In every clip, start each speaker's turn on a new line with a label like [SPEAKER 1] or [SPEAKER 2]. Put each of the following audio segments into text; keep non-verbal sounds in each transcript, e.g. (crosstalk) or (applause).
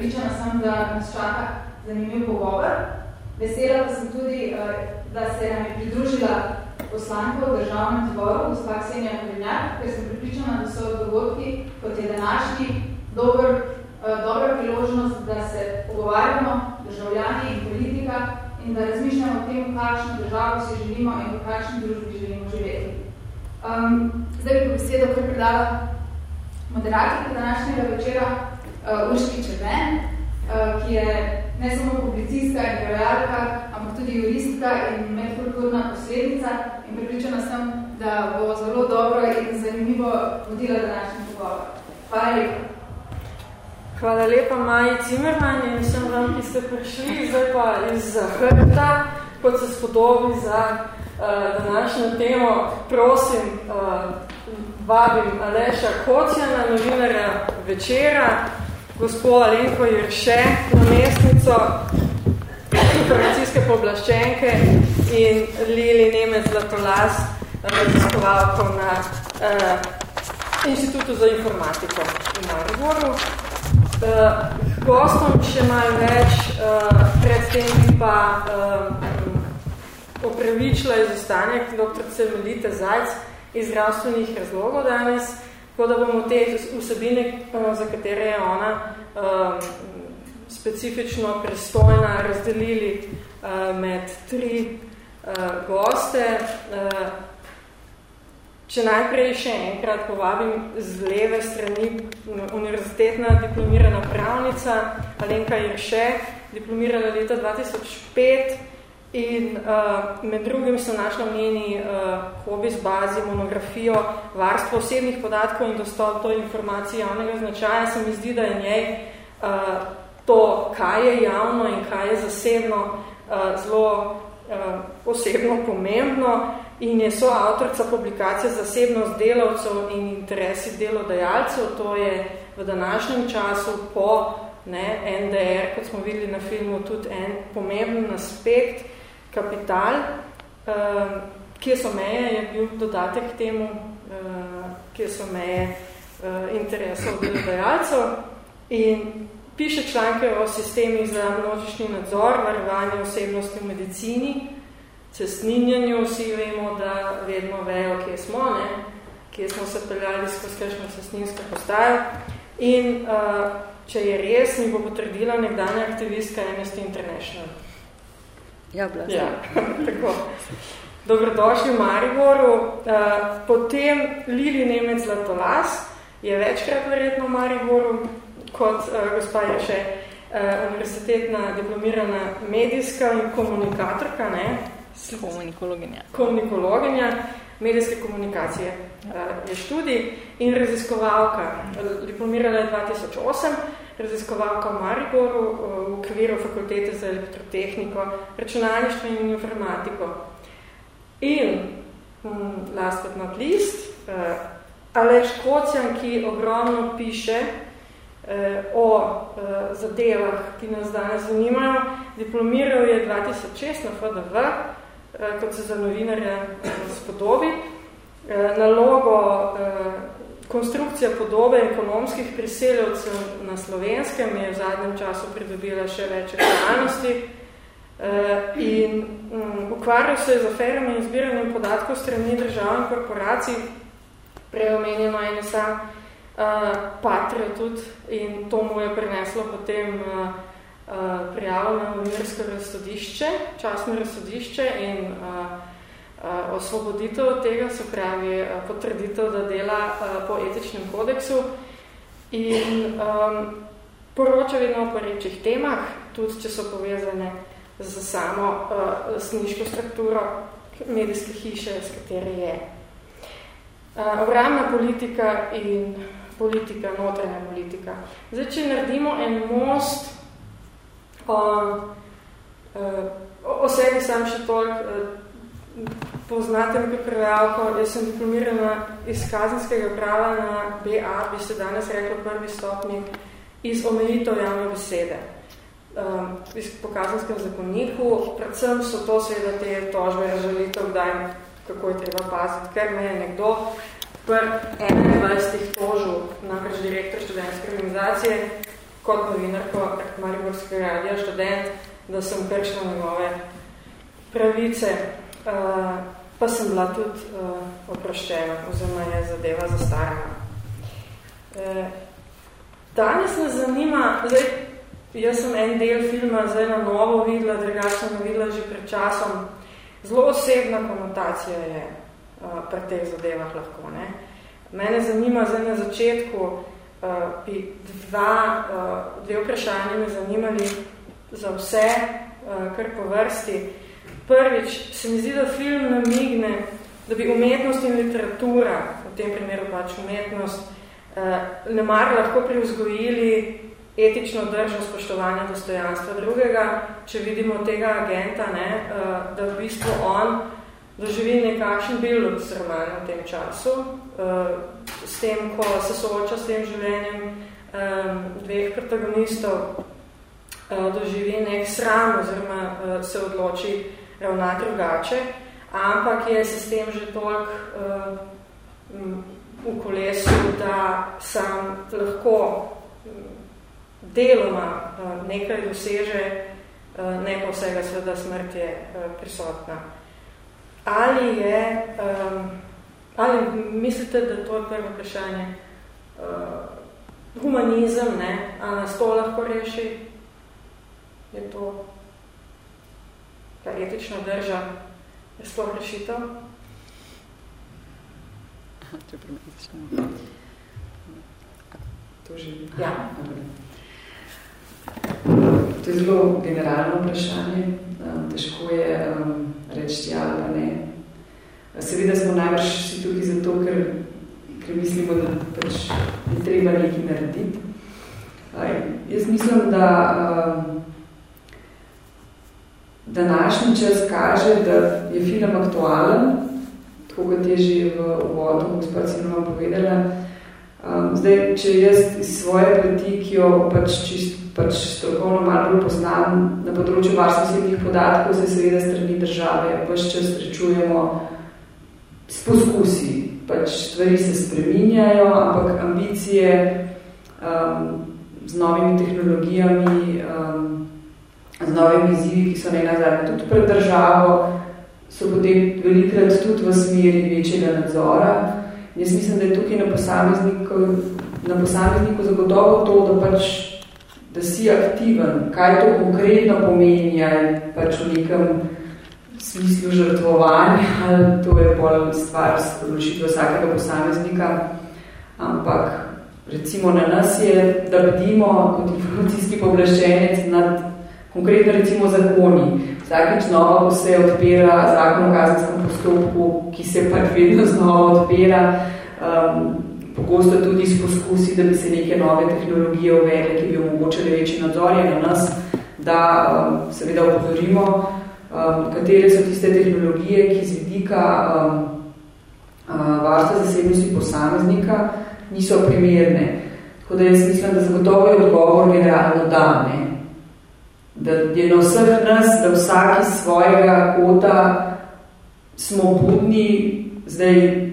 [SPEAKER 1] prepričana sem, da nas čaka zanimiv pogovor. Vesela pa sem tudi, eh, da se nam je pridružila poslanka v državnem zboru, gospa Ksenija Kovinjak, ker sem pripričana, da so dogodki, kot je današnji, dober, eh, dobra priložnost, da se pogovarjamo, državljani in politika, in da razmišljamo o tem, kakšno državo si želimo in v kakšni družbi želimo živeti. Um, zdaj bi po besedo predala moderatorka današnjega večera uh, Urški Červen, uh, ki je ne samo publicistka in prevajalka, ampak tudi juristka in medkulturna poslednica in pripričana sem, da bo zelo dobro in zanimivo vodila današnji pogovor. Hvala lepa.
[SPEAKER 2] Hvala lepa Maji Cimerman in vsem vam, ki ste prišli, zdaj pa iz hrbta, kot se spodobi za uh, današnjo temo. Prosim, uh, vabim Aleša Kocjana, novinarja večera, gospod Alenko Jerše, namestnico informacijske poblaščenke in Lili Nemec Zlatolas, raziskovalko na uh, Inštitutu za informatiko v Mariboru. Uh, gostom še malo več, uh, pred tem pa uh, opravičila izostanek dr. Melite Zajc, iz zdravstvenih razlogov danes, tako da bomo te vsebine, eh, za katere je ona um, specifično pristojna, razdelili uh, med tri uh, goste. Uh, če najprej še enkrat povabim z leve strani univerzitetna diplomirana pravnica Alenka Jerše, diplomirala leta 2005, In uh, med drugim se našla meni uh, hobby z bazi, monografijo, varstvo osebnih podatkov in dostop do informacij javnega značaja. Se mi zdi, da je njej uh, to, kaj je javno in kaj je zasebno, uh, zelo uh, osebno pomembno in je so avtorica publikacije zasebnost delavcev in interesi delodajalcev. To je v današnjem času po ne, NDR, kot smo videli na filmu, tudi en pomemben aspekt, kapital, uh, kje so meje, je bil dodatek k temu, uh, kje so meje uh, interesov delodajalcev in piše članke o sistemih za množični nadzor, varovanje osebnosti v medicini, cestninjanju, vsi vemo, da vedno vejo, kje smo, ne? kje smo se peljali skozi kakšno cestninsko postajo. In uh, če je res, mi bo potrdila nekdanja aktivistka Amnesty International.
[SPEAKER 3] Ja, bila (laughs)
[SPEAKER 2] ja, tako. Dobrodošli v Mariboru. Uh, potem Lili Nemec Zlatolas je večkrat verjetno v Mariboru, kot uh, gospa je še uh, univerzitetna diplomirana medijska in komunikatorka, ne?
[SPEAKER 3] Komunikologinja.
[SPEAKER 2] Komunikologinja, medijske komunikacije uh, je študij in raziskovalka. Diplomirala je 2008 raziskovalka v Mariboru eh, v okviru fakultete za elektrotehniko, računalništvo in informatiko. In, last but not least, uh, Aleš Kocjan, ki ogromno piše o zadevah, ki nas danes zanimajo. Diplomiral je 2006 na FDV, kot se za novinarja spodobi. Nalogo konstrukcija podobe ekonomskih priseljevcev na slovenskem je v zadnjem času pridobila še več realnosti in ukvarjal se je z aferami in zbiranjem podatkov strani državnih korporacij, preomenjeno NSA, Patria tudi in to mu je prineslo potem prijavo na novinarsko razsodišče, časno razsodišče in osvoboditev od tega, se pravi potrditev, da dela po etičnem kodeksu in um, poroča vedno o porečih temah, tudi če so povezane z samo uh, sniško strukturo medijske hiše, s katere je. Uh, obramna politika in politika, notranja politika. Zdaj, če naredimo en most o, o, o sebi sam še toliko, poznate nekaj prevajalko, jaz sem diplomirana iz kazenskega prava na BA, bi se danes reklo prvi stopni, iz omejitev javne besede. Um, po kazenskem zakoniku, predvsem so to seveda te tožbe razžalitev, kdaj, kako je treba paziti, ker me je nekdo pr 21 tožil namreč direktor študentske organizacije kot novinarko Mariborskega radija študent, da sem kršila njegove pravice, uh, pa sem bila tudi uh, oproščena, oziroma je zadeva zastarana. Uh, danes nas zanima, zdaj, jaz sem en del filma zdaj na novo videla, drugačno videla že pred časom, zelo osebna konotacija je pri teh zadevah lahko. Ne? Mene zanima zdaj na začetku, uh, bi dva, uh, dve vprašanje me zanimali za vse, uh, kar po vrsti. Prvič, se mi zdi, da film namigne, da bi umetnost in literatura, v tem primeru pač umetnost, uh, ne mar lahko privzgojili etično držo spoštovanja dostojanstva drugega, če vidimo tega agenta, ne, uh, da v bistvu on doživi nekakšen bil roman v tem času, uh, s tem, ko se sooča s tem življenjem um, dveh protagonistov, uh, doživi nek sram oziroma uh, se odloči ravnati drugače, ampak je sistem že toliko uh, v kolesu, da sam lahko deloma uh, nekaj doseže, uh, ne pa vsega sveda smrt je uh, prisotna. Ali je, um, ali mislite, da to je prvo vprašanje, uh, humanizem, ne, a nas to lahko reši, je to ta etična drža, je sploh rešitev?
[SPEAKER 4] To je prvo
[SPEAKER 5] To že
[SPEAKER 2] ja.
[SPEAKER 5] To je zelo generalno vprašanje. Težko je reči ja ali pa ne. Seveda smo najbrž si tukaj zato, ker, ker mislimo, da pač je treba nekaj narediti. Jaz mislim, da današnji čas kaže, da je film aktualen, tako kot je že v uvodu gospod Sinoma povedala. Um, zdaj, če jaz iz svoje plati, ki jo pač čist pač strokovno malo bolj poznam na področju varstva osebnih podatkov, se seveda strani države vse čas srečujemo s poskusi. Pač stvari se spreminjajo, ampak ambicije um, z novimi tehnologijami, um, z novimi izzivi, ki so ne nazadnje tudi pred državo, so potem velikrat tudi v smeri večjega nadzora. Jaz mislim, da je tukaj na posamezniku, na posamezniku zagotovo to, da pač da si aktiven, kaj to konkretno pomeni, ali pač v nekem smislu žrtvovanja, ali to je bolj stvar odločitve vsakega posameznika, ampak recimo na nas je, da bdimo kot informacijski povlaščenec nad konkretno recimo zakoni. Vsakič znova, ko se odpira zakon o kazenskem postopku, ki se pač vedno znova odpira, um, pogosto tudi s poskusi, da bi se neke nove tehnologije uvedle, ki bi omogočali večji nadzor na nas, da um, seveda upozorimo, um, katere so tiste tehnologije, ki z vidika um, uh, varstva zasebnosti posameznika niso primerne. Tako da jaz mislim, da zagotovo je odgovor generalno da, ne? Da je na vseh nas, da vsak iz svojega kota smo budni, zdaj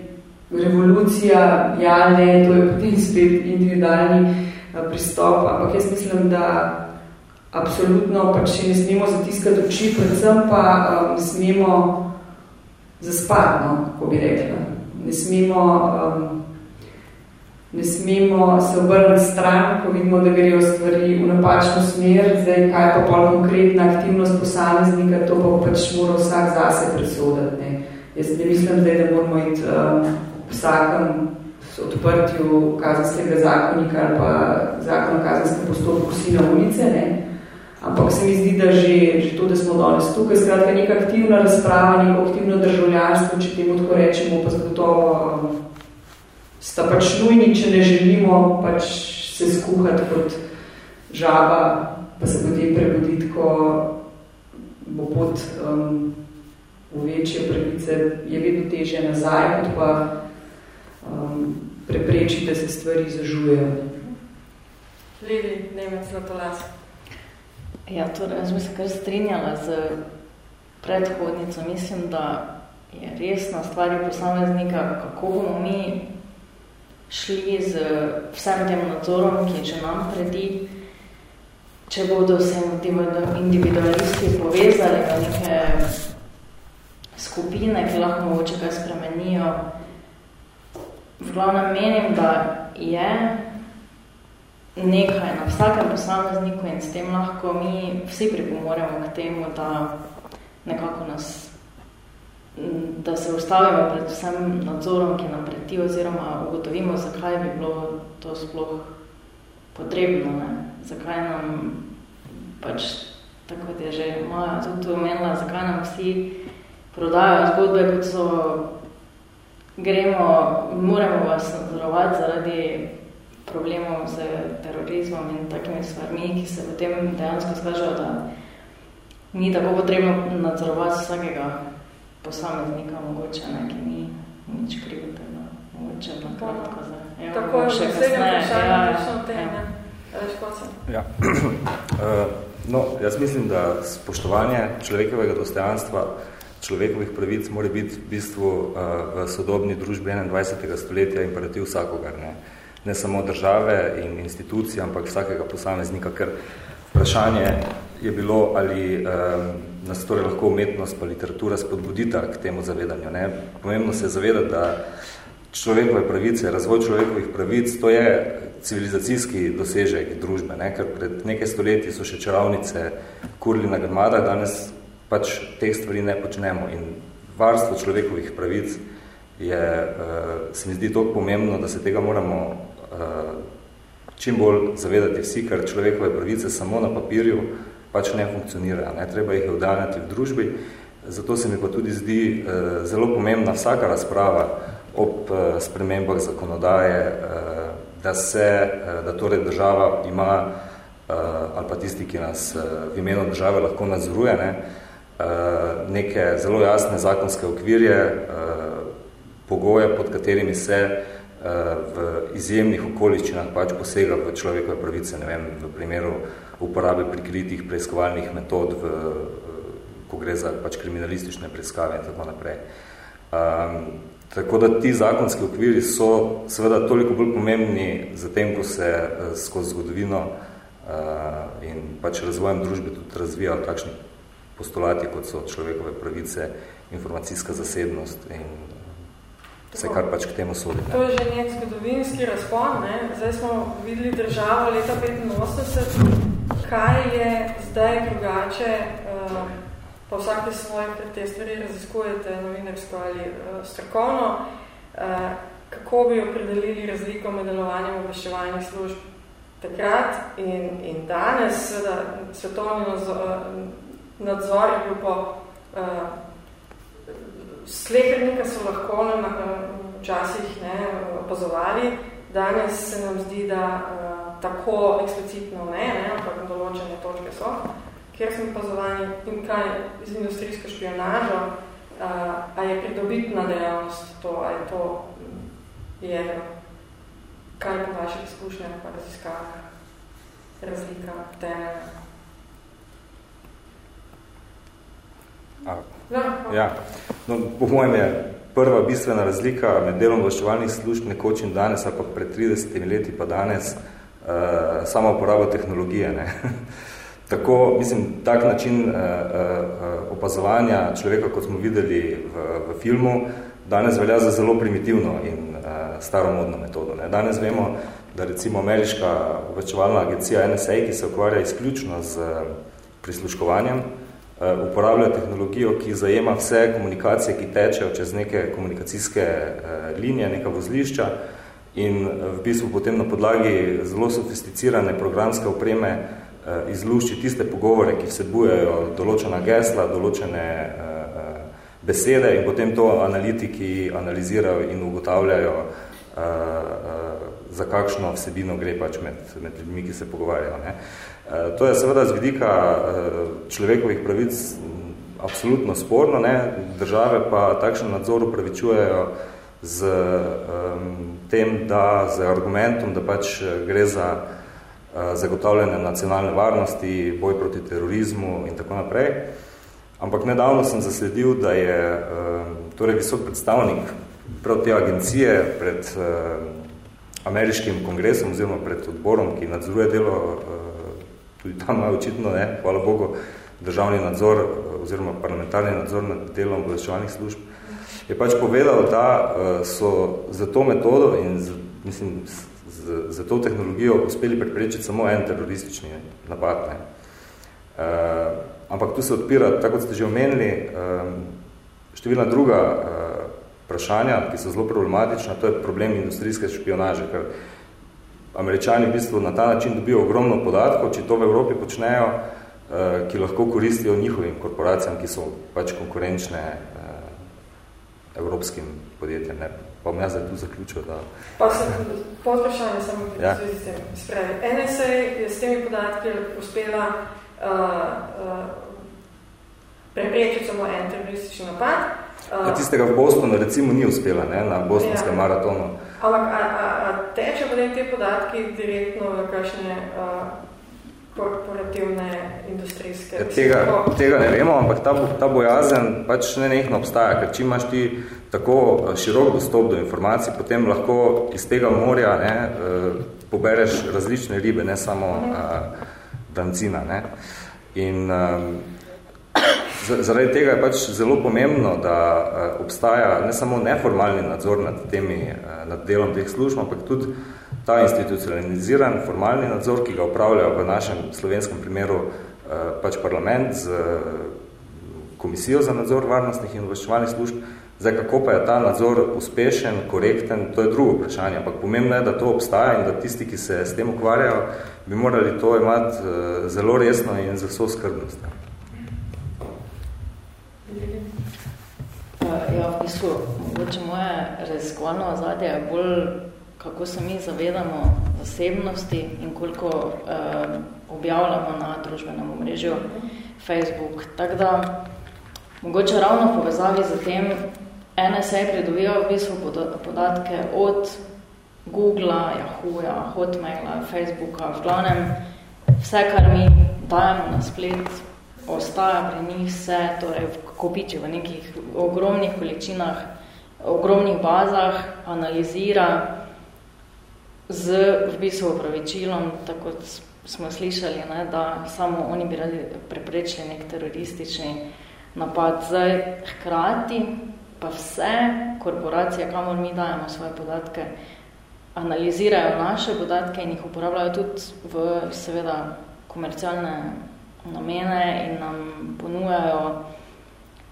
[SPEAKER 5] revolucija, ja, ne, to je potem spet individualni pristop, ampak jaz mislim, da absolutno pač še ne smemo zatiskati oči, predvsem pa um, smemo zaspati, no, kako bi rekla. Ne smemo um, ne smemo se obrniti stran, ko vidimo, da grejo stvari v napačno smer, zdaj kaj pa pol konkretna aktivnost posameznika, to pa pač mora vsak zase presodati. Ne. Jaz ne mislim, zdaj, da moramo iti um, vsakem odprtju kazanskega zakonika ali pa zakon o kazanskem postopku vsi na ulice, ne. ampak se mi zdi, da že, že to, da smo danes tukaj, skratka neka aktivna razprava, neko aktivno državljanstvo, če temu tako rečemo, pa zagotovo um, sta pač nujni, če ne želimo pač se skuhati kot žaba, pa se potem prebuditi, ko bo pot um, v večje pravice, je vedno težje nazaj, kot pa um, preprečiti, da se stvari zažujejo.
[SPEAKER 2] Levi, Nemec na to las.
[SPEAKER 3] Ja, torej, jaz bi se kar strinjala z predhodnico. Mislim, da je resna stvar posameznika, kako bomo mi šli z vsem tem nadzorom, ki če nam predi, če bodo se individualisti povezali v neke skupine, ki lahko mogoče kaj spremenijo. V glavnem menim, da je nekaj na vsakem posamezniku in s tem lahko mi vsi pripomoremo k temu, da nekako nas da se ustavimo pred vsem nadzorom, ki nam preti, oziroma ugotovimo, zakaj bi bilo to sploh potrebno, ne? zakaj nam pač, tako je že moja tudi omenila, zakaj nam vsi prodajajo zgodbe, kot so gremo, moramo vas nadzorovati zaradi problemov z terorizmom in takimi stvarmi, ki se potem dejansko skažejo, da ni tako potrebno nadzorovati vsakega posameznika mogoče, ne, ki ni nič krivo tega, mogoče na kratko za.
[SPEAKER 2] Evo, Tako je, še kasneje, ja, ja.
[SPEAKER 6] Ja. Uh, (clears throat) no, jaz mislim, da spoštovanje človekovega dostojanstva, človekovih pravic mora biti v bistvu uh, v sodobni družbi 21. stoletja imperativ vsakogar. Ne? ne samo države in institucije, ampak vsakega posameznika, ker vprašanje je bilo, ali um, nas torej lahko umetnost pa literatura spodbudita k temu zavedanju. Ne? Pomembno se je zavedati, da človekove pravice, razvoj človekovih pravic, to je civilizacijski dosežek družbe, ne? ker pred nekaj stoletji so še čarovnice kurli na grmadah, danes pač teh stvari ne počnemo in varstvo človekovih pravic je, uh, se mi zdi toliko pomembno, da se tega moramo uh, čim bolj zavedati vsi, ker človekove pravice samo na papirju pač ne funkcionirajo. Ne? Treba jih vdanjati v družbi. Zato se mi pa tudi zdi eh, zelo pomembna vsaka razprava ob eh, spremembah zakonodaje, eh, da se, eh, da torej država ima, eh, ali pa tisti, ki nas eh, v imenu države lahko nadzoruje, ne, eh, neke zelo jasne zakonske okvirje, eh, pogoje, pod katerimi se eh, v izjemnih okoliščinah pač posega v človekove pravice, ne vem, v primeru uporabe prikritih preiskovalnih metod, v, ko gre za pač kriminalistične preiskave in tako naprej. Um, tako da ti zakonski okviri so seveda toliko bolj pomembni za tem, ko se uh, skozi zgodovino uh, in pač razvojem družbe tudi razvijajo takšni postulati, kot so človekove pravice, informacijska zasebnost in vse, kar pač k temu sodi.
[SPEAKER 2] To je že nek zgodovinski razpon. Ne? Zdaj smo videli državo leta 85, kaj je zdaj drugače, uh, po vsake svoje, ker te stvari raziskujete novinarsko ali uh, strokovno, uh, kako bi opredelili razliko med delovanjem obveščevalnih služb takrat in, in danes, seveda svetovni nadzor je bil po uh, slehernika so lahko na, na, včasih ne, opazovali. Danes se nam zdi, da uh, tako eksplicitno ne, ne, ampak določene točke so, kjer smo opazovani in kaj z industrijsko špionažo, uh, a je pridobitna dejavnost to, a je to jedro. kaj po vaših izkušnjah pa raziskavah razlika temeljna?
[SPEAKER 6] Ja. No, po mojem je prva bistvena razlika med delom obveščevalnih služb nekoč in danes, ali pa pred 30 leti pa danes, uh, sama uporaba tehnologije. Ne? (laughs) Tako, mislim, tak način uh, uh, opazovanja človeka, kot smo videli v, v filmu, danes velja za zelo primitivno in uh, staromodno metodo. Ne? Danes vemo, da recimo ameriška obveščevalna agencija NSA, ki se ukvarja izključno z prisluškovanjem, Eh, uporablja tehnologijo, ki zajema vse komunikacije, ki tečejo čez neke komunikacijske eh, linije, neka vozlišča in eh, v bistvu potem na podlagi zelo sofisticirane programske opreme izlušči tiste pogovore, ki vsebujejo določena gesla, določene besede in potem to analitiki analizirajo in ugotavljajo, za kakšno vsebino gre pač med, med ljudmi, ki se pogovarjajo. Ne. To je seveda z vidika človekovih pravic absolutno sporno, ne? države pa takšen nadzor upravičujejo z um, tem, da z argumentom, da pač gre za uh, zagotavljanje nacionalne varnosti, boj proti terorizmu in tako naprej. Ampak nedavno sem zasledil, da je torej visok predstavnik prav te agencije pred um, ameriškim kongresom oziroma pred odborom, ki nadzoruje delo uh, tudi tam imajo očitno, ne, hvala Bogu, državni nadzor oziroma parlamentarni nadzor nad delom obveščevalnih služb, je pač povedal, da eh, so za to metodo in z, mislim, z, za to tehnologijo uspeli preprečiti samo en teroristični napad. Ne. Uh, ampak tu se odpira, tako kot ste že omenili, um, številna druga uh, vprašanja, ki so zelo problematična, to je problem industrijske špionaže, ker američani v bistvu na ta način dobijo ogromno podatkov, če to v Evropi počnejo, eh, ki lahko koristijo njihovim korporacijam, ki so pač konkurenčne eh, evropskim podjetjem. Ne? Pa bom jaz zdaj tu zaključil, da...
[SPEAKER 2] Pa sem podvprašanje samo ja. s tem. Spravi. NSA je s temi podatki uspela uh, uh, preprečiti samo en teroristični napad.
[SPEAKER 6] Uh, tistega v Bostonu recimo ni uspela, ne? na bostonskem ja. maratonu.
[SPEAKER 2] Ampak, a, a, a teče potem te podatki direktno v kakšne uh, korporativne industrijske?
[SPEAKER 6] Ja, tega, tega ne vemo, ampak ta, ta bojazen pač ne nekno obstaja, ker če imaš ti tako širok dostop do informacij, potem lahko iz tega morja ne, uh, pobereš različne ribe, ne samo uh, brancina. Ne. In um, Zaradi tega je pač zelo pomembno, da eh, obstaja ne samo neformalni nadzor nad, temi, eh, nad delom teh služb, ampak tudi ta institucionaliziran formalni nadzor, ki ga upravlja v našem slovenskem primeru eh, pač parlament z komisijo za nadzor varnostnih in obveščevalnih služb. Zdaj, kako pa je ta nadzor uspešen, korekten, to je drugo vprašanje, ampak pomembno je, da to obstaja in da tisti, ki se s tem ukvarjajo, bi morali to imati zelo resno in z vso skrbnostjo.
[SPEAKER 3] Ja, v bistvu, mogoče moje raziskovalno ozadje je bolj, kako se mi zavedamo zasebnosti in koliko eh, objavljamo na družbenem omrežju Facebook. Tako da, mogoče ravno v povezavi z tem, NSA pridobiva v bistvu podatke od Googlea, Yahooja, Hotmaila, Facebooka, v glavnem vse, kar mi dajemo na splet, ostaja pri njih vse, torej kopiči v nekih ogromnih količinah, ogromnih bazah, analizira z v bistvu upravičilom, tako kot smo slišali, ne, da samo oni bi radi preprečili nek teroristični napad. Zdaj, hkrati pa vse korporacije, kamor mi dajemo svoje podatke, analizirajo naše podatke in jih uporabljajo tudi v seveda komercialne namene in nam ponujajo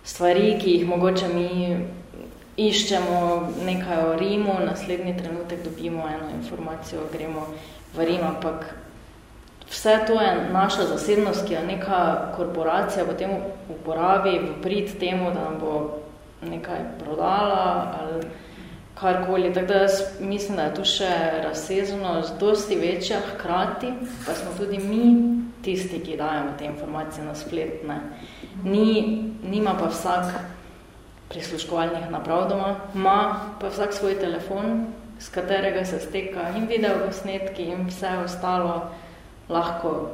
[SPEAKER 3] stvari, ki jih mogoče mi iščemo nekaj o Rimu, naslednji trenutek dobimo eno informacijo, gremo v Rim, ampak vse to je naša zasebnost, ki je neka korporacija potem uporabi v prid temu, da nam bo nekaj prodala ali karkoli. Tako da mislim, da je tu še razsežnost dosti večja hkrati, pa smo tudi mi tisti, ki dajemo te informacije na splet. Ne. Ni, nima pa vsak prisluškovalnih naprav doma, ima pa vsak svoj telefon z katerega se steka in videoposnetki in vse ostalo lahko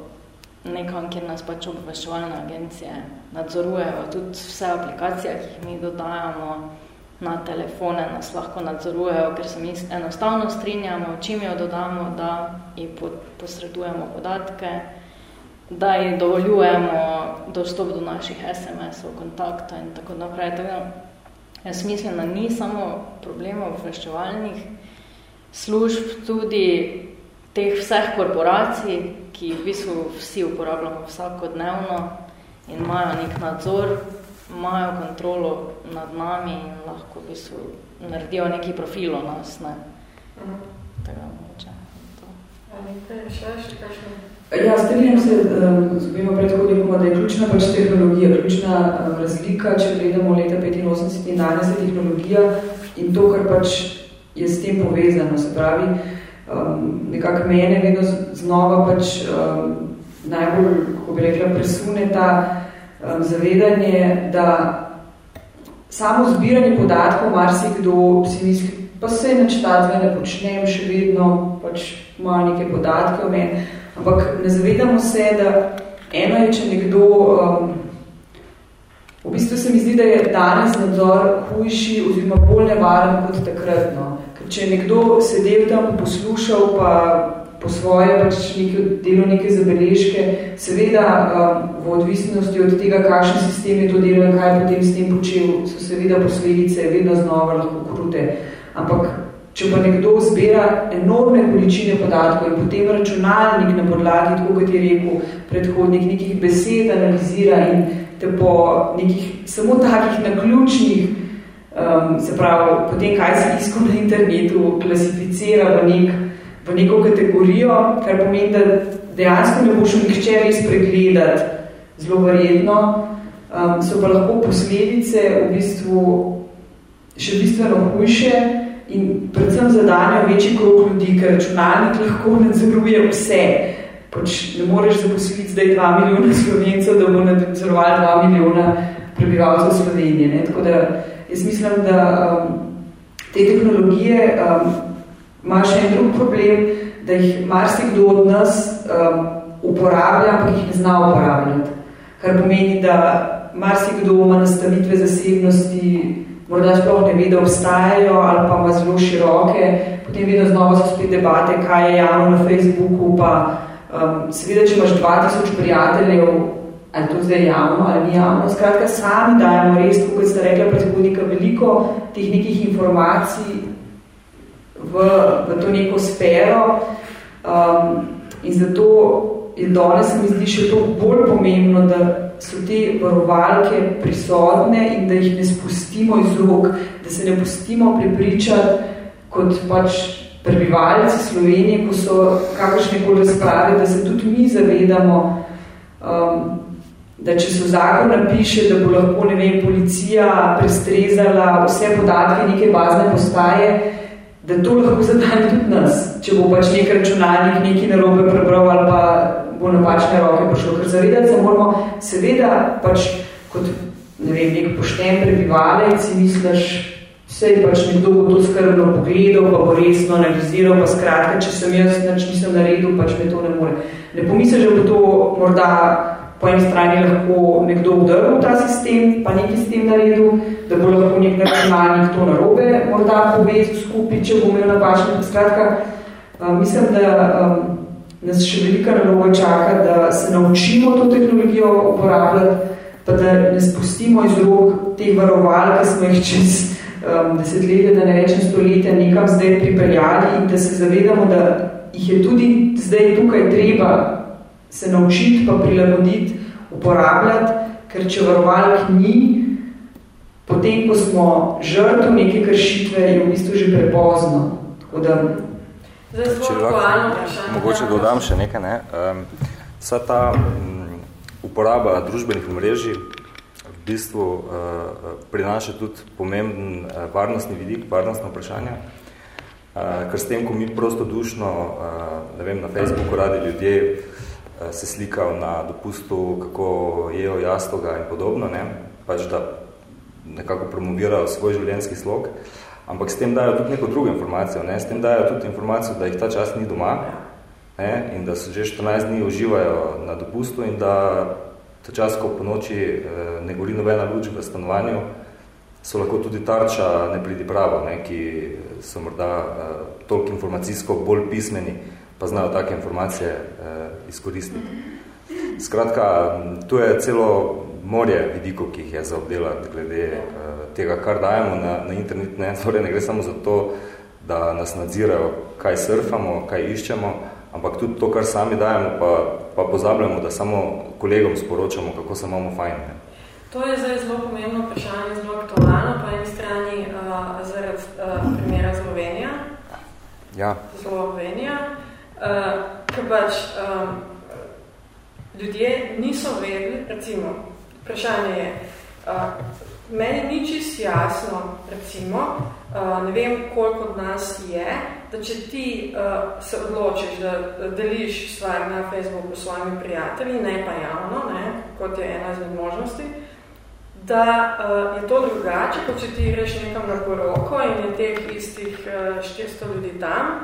[SPEAKER 3] nekam, kjer nas pač obveščevalne agencije nadzorujejo. Tudi vse aplikacije, ki jih mi dodajamo na telefone, nas lahko nadzorujejo, ker se mi enostavno strinjamo, čim jo dodamo, da ji posredujemo podatke, da ji dovoljujemo dostop do naših SMS-ov, kontakta in tako naprej. Tako, jaz mislim, da ni samo problemov obveščevalnih služb, tudi teh vseh korporacij, ki v bistvu vsi uporabljamo vsakodnevno in imajo nek nadzor, imajo kontrolo nad nami in lahko v bistvu naredijo neki profil o nas. Ne? Tega moče.
[SPEAKER 5] Ja, strinjam se z obima predhodnikoma, da je ključna pač tehnologija, ključna razlika, če gledamo leta 85 in danes je tehnologija in to, kar pač je s tem povezano, se pravi, um, nekako mene vedno znova pač um, najbolj, kako bi rekla, presune ta um, zavedanje, da samo zbiranje podatkov marsikdo si misli, pa se je načtatve ne počnem, še vedno pač ima neke podatke o meni, ampak ne zavedamo se, da eno je, če nekdo um, V bistvu se mi zdi, da je danes nadzor hujši oziroma bolj nevaren kot takrat. No če nekdo sedel tam, poslušal pa po svoje pač nekaj, delo neke zabeležke, seveda um, v odvisnosti od tega, kakšen sistem je to delo in kaj potem s tem počel, so seveda posledice vedno znova lahko krute. Ampak če pa nekdo zbira enormne količine podatkov in potem računalnik na podlagi, tako kot je rekel predhodnik, nekih besed analizira in te po nekih samo takih naključnih um, se pravi, potem kaj se isko na internetu klasificira v, nek, v neko kategorijo, kar pomeni, da dejansko ne boš nihče res pregledati zelo verjetno, um, so pa lahko posledice v bistvu še bistveno hujše in predvsem zadanjo večji krok ljudi, ker računalnik lahko nadzoruje vse. Pač ne moreš zaposliti zdaj 2 milijona slovencev, da bo nadzorovali 2 milijona prebivalcev Slovenije. Ne? Tako da Jaz mislim, da um, te tehnologije um, ima še en drug problem, da jih marsikdo od nas um, uporablja, ampak jih ne zna uporabljati. Kar pomeni, da marsikdo ima nastavitve zasebnosti, morda sploh ne ve, da obstajajo ali pa ima zelo široke, potem vedno znova so spet debate, kaj je javno na Facebooku, pa um, seveda, če imaš 2000 prijateljev, ali to zdaj javno ali ni javno. Skratka, sami dajemo res, kot ste rekla predhodnika, veliko teh nekih informacij v, v to neko sfero um, in zato je danes mi zdi še to bolj pomembno, da so te varovalke prisotne in da jih ne spustimo iz rok, da se ne pustimo prepričati kot pač prebivalci Slovenije, ko so kakršne koli razprave, da se tudi mi zavedamo, um, da če v zakon napiše, da bo lahko, ne vem, policija prestrezala vse podatke neke bazne postaje, da to lahko zadanje tudi nas, če bo pač nek računalnik neki narobe prebral ali pa bo napačne roke prišlo. Ker zavedati se moramo, seveda pač kot, ne vem, nek pošten prebivalec si misliš, vse pač nekdo bo to skrbno pogledal, pa bo resno analiziral, pa skratka, če sem jaz nič nisem naredil, pač me to ne more. Ne pomisliš, da bo to morda po eni strani lahko nekdo v ta sistem, pa neki sistem naredil, da bo lahko nek računalnik to narobe morda povezil skupaj, če bo imel napačne. Skratka, mislim, da um, nas še velika naloga čaka, da se naučimo to tehnologijo uporabljati, pa da ne spustimo iz rok teh varoval, ki smo jih čez um, desetletje, da ne rečem stoletja, nekam zdaj pripeljali in da se zavedamo, da jih je tudi zdaj tukaj treba se naučiti pa prilagoditi, uporabljati, ker če varovalk ni, potem, ko smo žrtv neke kršitve, je v bistvu že prepozno. Tako da...
[SPEAKER 6] Če lahko, mogoče dodam še nekaj, ne? Um, vsa ta um, uporaba družbenih mrežij v bistvu uh, prinaša tudi pomemben uh, varnostni vidik, varnostno vprašanje, uh, ker s tem, ko mi prostodušno, uh, ne vem, na Facebooku radi ljudje Eh, se slikal na dopustu, kako jejo jastoga in podobno, ne? pač da nekako promovirajo svoj življenjski slog. ampak s tem dajo tudi neko drugo informacijo, ne? s tem dajo tudi informacijo, da jih ta čas ni doma ne? in da se že 14 dni uživajo na dopustu in da ta čas, ko po noči eh, ne gori nobena luč v stanovanju, so lahko tudi tarča nepridiprava, ne? ki so morda eh, toliko informacijsko bolj pismeni, pa znajo take informacije eh, izkoristiti. Skratka, tu je celo morje vidikov, ki jih je za obdelati glede uh, tega, kar dajemo na, na internet. Ne? Torej, ne gre samo za to, da nas nadzirajo, kaj surfamo, kaj iščemo, ampak tudi to, kar sami dajemo, pa, pa pozabljamo, da samo kolegom sporočamo, kako se imamo fajn. Ne?
[SPEAKER 2] To je zdaj zelo pomembno vprašanje, zelo aktualno, po eni strani uh, zaradi uh, primera Slovenija.
[SPEAKER 6] Ja.
[SPEAKER 2] Slovenija, uh, ker pač um, ljudje niso vedeli, recimo, vprašanje je, uh, meni ni čist jasno, recimo, uh, ne vem, koliko od nas je, da če ti uh, se odločiš, da deliš stvar na Facebooku s svojimi prijatelji, ne pa javno, ne, kot je ena izmed možnosti, da uh, je to drugače, kot če ti greš nekam na poroko in je teh istih uh, 400 ljudi tam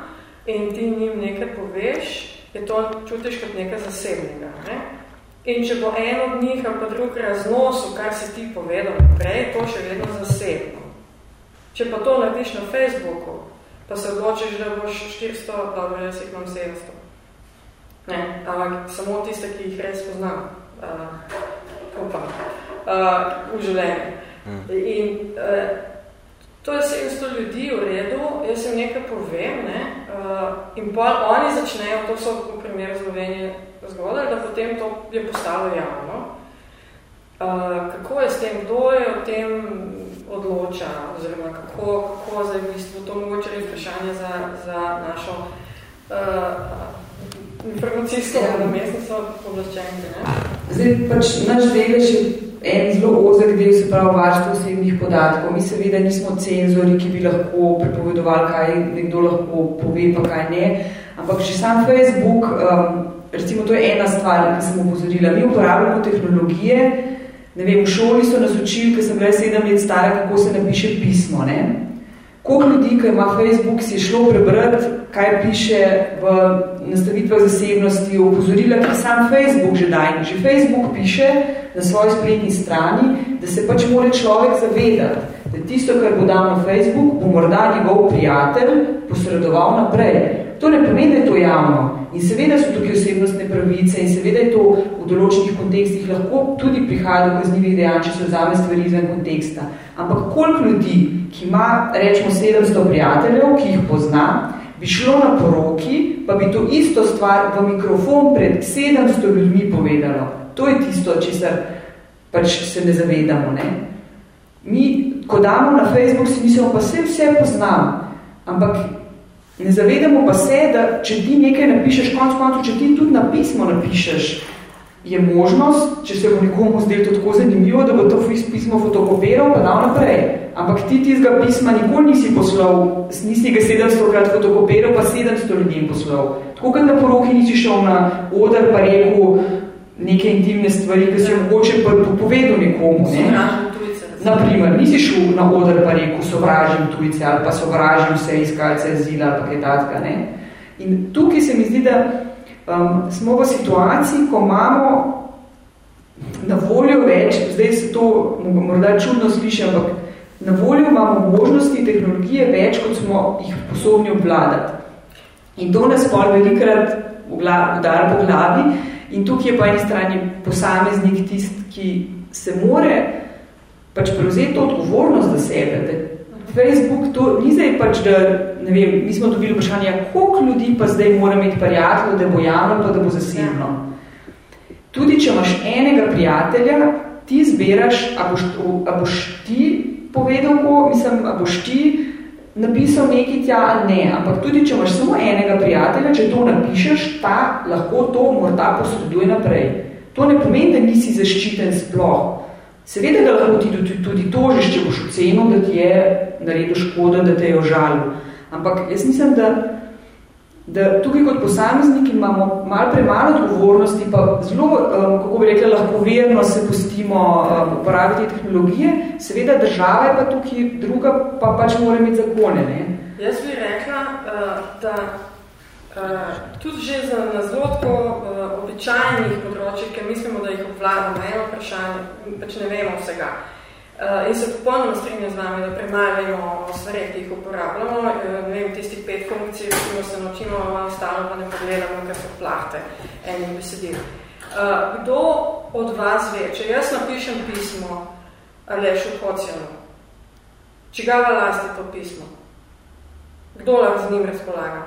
[SPEAKER 2] in ti njim nekaj poveš, je to čutiš kot nekaj zasebnega. Ne? In če bo en od njih ali pa drug raznosu, kar si ti povedal naprej, to še vedno zasebno. Če pa to narediš na Facebooku, pa se odločiš, da boš 400, dobro, jaz jih imam 700. Ne, ampak samo tiste, ki jih res poznam. Uh, upam. Uh, v življenju. Mm. In uh, To je 700 ljudi v redu, jaz jim nekaj povem, ne? Uh, in pol oni začnejo, to so v primeru Slovenije zgodili, da potem to je postalo javno. Uh, kako je s tem, kdo je o tem odloča, oziroma kako, kako zdaj v bistvu to mogoče je vprašanje za, za našo uh, informacijsko ja. namestnico oblaščenke.
[SPEAKER 5] Zdaj pač naš delež je en zelo ozek del, se pravi varstvo osebnih podatkov. Mi seveda nismo cenzori, ki bi lahko prepovedovali, kaj nekdo lahko pove, pa kaj ne. Ampak že sam Facebook, um, recimo to je ena stvar, ki sem upozorila, mi uporabljamo tehnologije, ne vem, v šoli so nas učili, ker sem bila sedem let stara, kako se napiše pismo, ne? Koliko ljudi, ki ima Facebook, si je šlo prebrati, kaj piše v nastavitvah zasebnosti, opozorila, ki sam Facebook že daj. Že Facebook piše na svoji spletni strani, da se pač mora človek zavedati, da tisto, kar bo dal na Facebook, bo morda njegov prijatelj posredoval naprej. To ne pomeni, da je to javno. In seveda so tukaj osebnostne pravice in seveda je to v določenih kontekstih lahko tudi prihaja do kaznivih dejanj, če se vzame stvari izven konteksta. Ampak koliko ljudi, ki ima, rečemo, 700 prijateljev, ki jih pozna, bi šlo na poroki, pa bi to isto stvar v mikrofon pred 700 ljudmi povedalo. To je tisto, česar pač se ne zavedamo. Ne? Mi, ko damo na Facebook, si mislimo, pa vse vse poznam, ampak Ne zavedamo pa se, da če ti nekaj napišeš, konc koncu, če ti tudi na pismo napišeš, je možnost, če se bo nekomu zdel to tako zanimivo, da bo to pismo fotokopiral, pa dal naprej. Ampak ti tizga pisma nikoli nisi poslal, nisi ga 700 krat fotokopiral, pa 700 ljudem poslal. Tako kot na poroki nisi šel na odr, pa rekel neke intimne stvari, ki jo mogoče pa povedal nekomu. Ne? Naprimer, nisi šel na oder pa rekel, sovražim tujce ali pa sovražim vse iskalce azila ali pa kaj tatka, ne? In tukaj se mi zdi, da um, smo v situaciji, ko imamo na voljo več, zdaj se to morda čudno sliši, ampak na voljo imamo možnosti tehnologije več, kot smo jih sposobni obvladati. In to nas pol velikrat udar po glavi in tukaj je po eni strani posameznik tist, ki se more pač prevzeti to odgovornost za sebe. Da Facebook to ni zdaj pač, da ne vem, mi smo dobili vprašanje, koliko ljudi pa zdaj mora imeti prijatelj, da bo javno, pa da bo zasebno. Tudi, če imaš enega prijatelja, ti zberaš, a boš, a boš ti povedal, ko, mislim, a boš ti napisal nekaj tja ali ne, ampak tudi, če imaš samo enega prijatelja, če to napišeš, ta lahko to morda posreduje naprej. To ne pomeni, da nisi zaščiten sploh. Seveda ga lahko ti tudi, tudi tožiš, če boš ocenil, da ti je naredil škodo, da te je ožalil. Ampak jaz mislim, da da tukaj kot posamezniki imamo malo premalo odgovornosti, pa zelo, um, kako bi rekla, lahko verno se pustimo um, uporabiti tehnologije, seveda država je pa tukaj druga, pa pač mora imeti zakone. Ne?
[SPEAKER 2] Jaz bi rekla, uh, da uh, tudi že za na zelo tako uh, običajnih področjih, ker mislimo, da jih obvladamo, eno vprašanje, pač ne vemo vsega. Uh, in se popolnoma strinjam z vami, da premajamo stvari, ki jih uporabljamo. Uh, ne vem, tistih pet funkcij, ki se naučimo, malo stalo pa ne pogledamo, ker so plahte enim besedil. Uh, kdo od vas ve, če jaz napišem pismo Alešu Hocijanu, čigava lasti to pismo? Kdo lahko z njim razpolaga?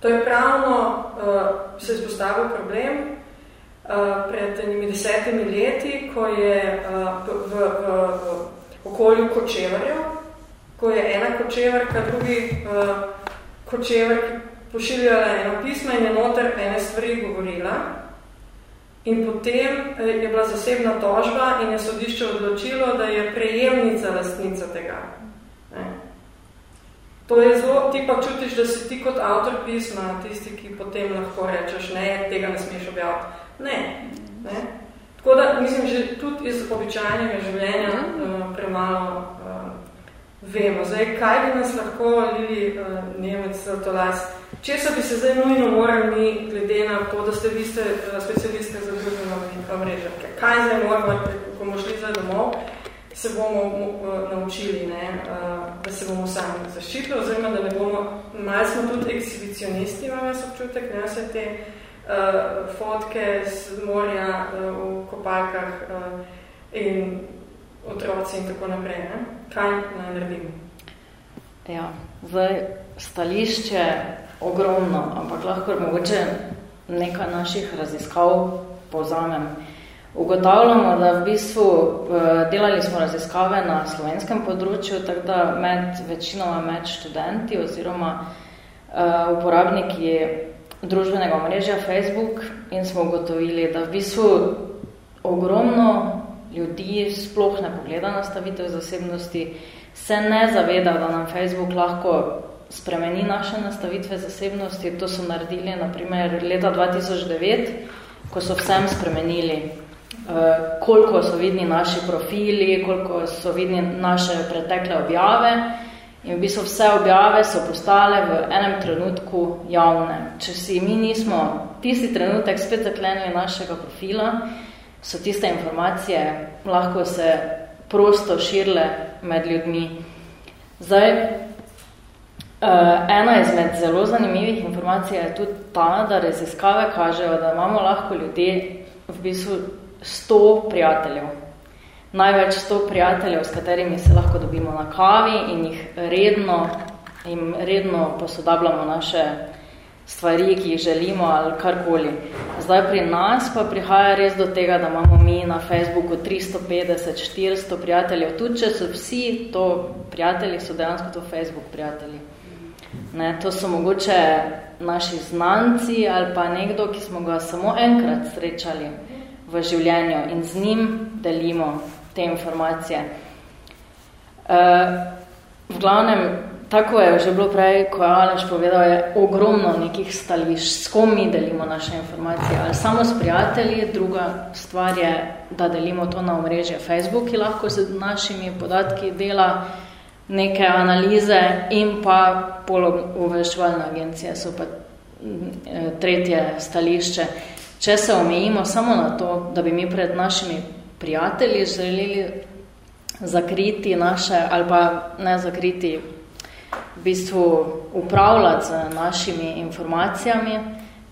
[SPEAKER 2] To je pravno, uh, se izpostavil problem, pred enimi desetimi leti, ko je uh, v, v, v okolju kočevarjev, ko je ena kočevarka, drugi uh, kočevar pošiljala eno pismo in je noter ene stvari govorila. In potem je bila zasebna tožba in je sodišče odločilo, da je prejemnica lastnica tega. Ne. To je zelo, ti pa čutiš, da si ti kot avtor pisma, tisti, ki potem lahko rečeš, ne, tega ne smeš objaviti. Ne. ne. Tako da, mislim, že tudi iz običajnega življenja uh, premalo uh, vemo. Zdaj, kaj bi nas lahko Lili uh, Nemec Tolas, česa bi se zdaj nujno morali mi, glede na to, da ste vi ste uh, specialistka za družbeno mrežo, kaj zdaj moramo, ko bomo šli zdaj domov, se bomo uh, naučili, ne, uh, da se bomo sami zaščitili, oziroma da ne bomo, malo smo tudi ekshibicionisti, imam jaz občutek, ne, vse te uh, fotke z morja uh, v kopalkah uh, in otroci in tako naprej. Ne? Kaj naj naredim?
[SPEAKER 3] Ja, zdaj stališče ogromno, ampak lahko mogoče nekaj naših raziskav povzamem. Ugotavljamo, da v bistvu delali smo raziskave na slovenskem področju, tako da med večinoma med študenti oziroma uh, uporabniki družbenega omrežja Facebook in smo ugotovili, da v bistvu ogromno ljudi sploh ne pogleda nastavitev zasebnosti, se ne zaveda, da nam Facebook lahko spremeni naše nastavitve zasebnosti. To so naredili naprimer leta 2009, ko so vsem spremenili, uh, koliko so vidni naši profili, koliko so vidni naše pretekle objave, In v bistvu vse objave so postale v enem trenutku javne. Če si mi nismo tisti trenutek spet zaklenili našega profila, so tiste informacije lahko se prosto širile med ljudmi. Zdaj, ena izmed zelo zanimivih informacij je tudi ta, da raziskave kažejo, da imamo lahko ljudje v bistvu sto prijateljev največ sto prijateljev, s katerimi se lahko dobimo na kavi in jih redno, in redno posodabljamo naše stvari, ki jih želimo ali karkoli. Zdaj pri nas pa prihaja res do tega, da imamo mi na Facebooku 350-400 prijateljev. Tudi če so vsi to prijatelji, so dejansko to Facebook prijatelji. Ne, to so mogoče naši znanci ali pa nekdo, ki smo ga samo enkrat srečali v življenju in z njim delimo te informacije. Uh, v glavnem, tako je že bilo prej, ko je Aleš povedal, je ogromno nekih stališč, s kom mi delimo naše informacije, ali samo s prijatelji, druga stvar je, da delimo to na omrežje Facebook, ki lahko z našimi podatki dela neke analize in pa poloveščevalne agencije so pa mm, tretje stališče. Če se omejimo samo na to, da bi mi pred našimi prijatelji želeli zakriti naše, ali pa ne zakriti, v bistvu upravljati z našimi informacijami,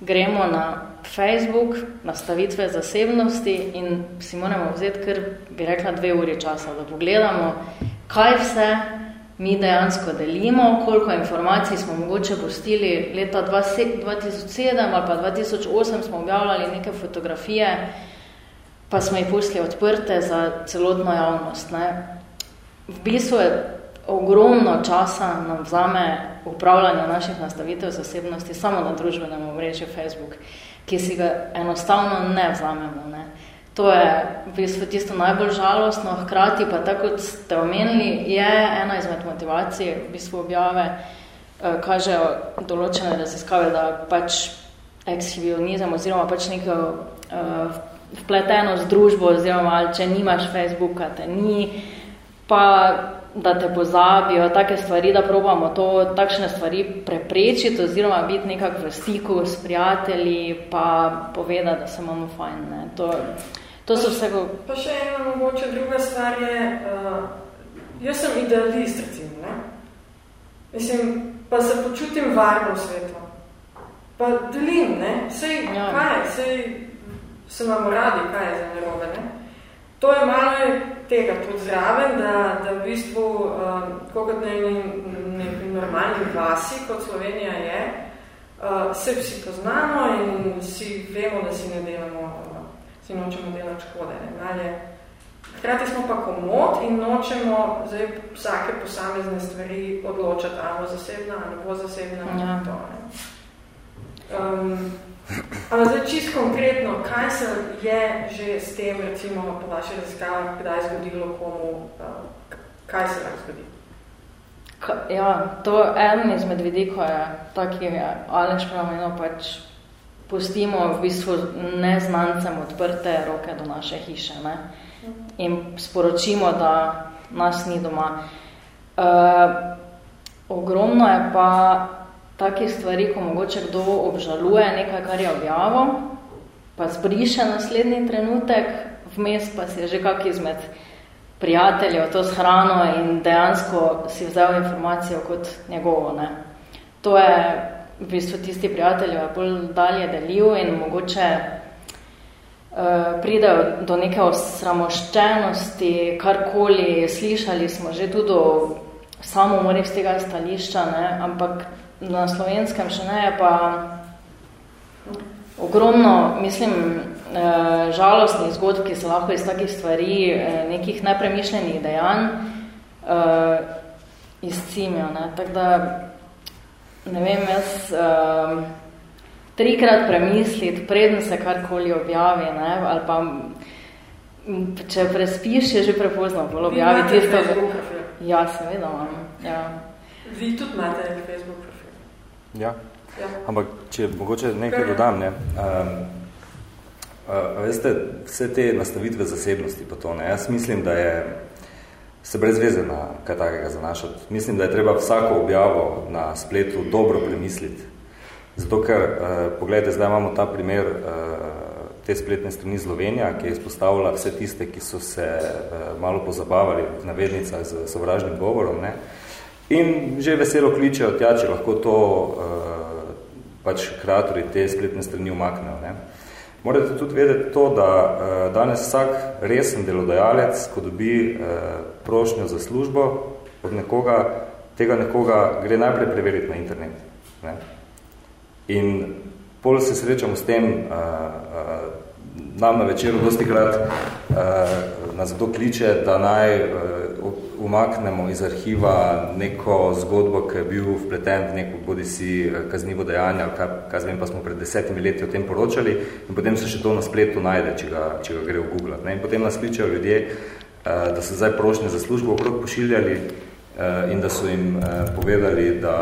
[SPEAKER 3] gremo na Facebook, nastavitve zasebnosti in si moramo vzeti, ker bi rekla dve uri časa, da pogledamo, kaj vse mi dejansko delimo, koliko informacij smo mogoče postili leta 2007 ali pa 2008 smo objavljali neke fotografije, pa smo jih pustili odprte za celotno javnost. Ne. V bistvu je ogromno časa nam vzame upravljanje naših nastavitev zasebnosti samo na družbenem omrežju Facebook, ki si ga enostavno ne vzamemo. Ne. To je v bistvu tisto najbolj žalostno, hkrati pa tako, kot ste omenili, je ena izmed motivacij v bistvu objave uh, kažejo določene raziskave, da pač ekshibionizem oziroma pač neko uh, vpletenost družbo oziroma če nimaš Facebooka, te ni, pa da te pozabijo, take stvari, da probamo to, takšne stvari preprečiti oziroma biti nekako v stiku s prijatelji, pa povedati, da se imamo fajn. Ne. To, to so vse...
[SPEAKER 2] Pa še ena mogoče druga stvar je, uh, jaz sem idealist, recimo, ne? Mislim, pa se počutim varno v svetu. Pa delim, ne? Sej, ja. kaj, sej, se imamo radi, kaj je za narobe, ne? To je malo tega tudi zraven, da, da v bistvu, um, kot ne neki normalni vasi, kot Slovenija je, uh, se vsi poznamo in vsi vemo, da si ne delamo, uh, si nočemo delati škode. Ne? Hkrati smo pa komod in nočemo zdaj vsake posamezne stvari odločati, ali bo zasebna, ali bo zasebna. Ja. To, ne? Um, Ampak zdaj čisto konkretno, kaj se je že s tem, recimo, po vaših raziskavah, kdaj zgodilo komu, kaj se lahko zgodi?
[SPEAKER 3] Ja, to en izmed vidikov je taki, je Aleš pravomeno pač pustimo v bistvu neznancem odprte roke do naše hiše ne? in sporočimo, da nas ni doma. Uh, ogromno je pa takih stvari, ko mogoče kdo obžaluje nekaj, kar je objavil, pa zbriše naslednji trenutek, vmes pa si je že kak izmed prijateljev to shrano in dejansko si vzel informacijo kot njegovo. Ne. To je v bistvu tisti prijateljev je bolj dalje delil in mogoče uh, pridejo do neke osramoščenosti, karkoli, slišali smo že tudi o samomori z tega stališča, ne, ampak na slovenskem še ne, je pa ogromno, mislim, eh, žalostnih zgodb, ki se lahko iz takih stvari, eh, nekih nepremišljenih dejanj eh, izcimijo. Ne. Tako da, ne vem, jaz trikrat premisliti, preden se karkoli objavi, ne, ali pa če prespiš, je že prepozno bolj objaviti. Ja, seveda imam. Ja.
[SPEAKER 2] Vi tudi imate Facebook profil?
[SPEAKER 6] Ja. ja. Ampak, če mogoče nekaj dodam, ne, um, uh, veste, vse te nastavitve zasebnosti pa to, ne, jaz mislim, da je se brez veze na kaj takega zanašati. Mislim, da je treba vsako objavo na spletu dobro premisliti. Zato, ker, uh, pogledajte, zdaj imamo ta primer uh, te spletne strani Slovenija, ki je izpostavila vse tiste, ki so se uh, malo pozabavali v navednicah z sovražnim govorom, ne, uh, In že veselo kličejo tja, če lahko to uh, pač kreatorji te spletne strani umaknejo. Ne. Morate tudi vedeti to, da uh, danes vsak resen delodajalec, ko dobi uh, prošnjo za službo od nekoga, tega nekoga gre najprej preveriti na internet. Ne. In pol se srečamo s tem, uh, uh, nam na večeru dosti krat uh, nas kdo kliče, da naj uh, umaknemo iz arhiva neko zgodbo, ki je bil vpleten v neko bodi si eh, kaznivo dejanje, ali kaj, kaj zvem, pa smo pred desetimi leti o tem poročali in potem se še to na spletu najde, če ga, če ga gre v Google. Ne? In potem nas kličejo ljudje, eh, da so zdaj prošnje za službo okrog pošiljali eh, in da so jim povedali, da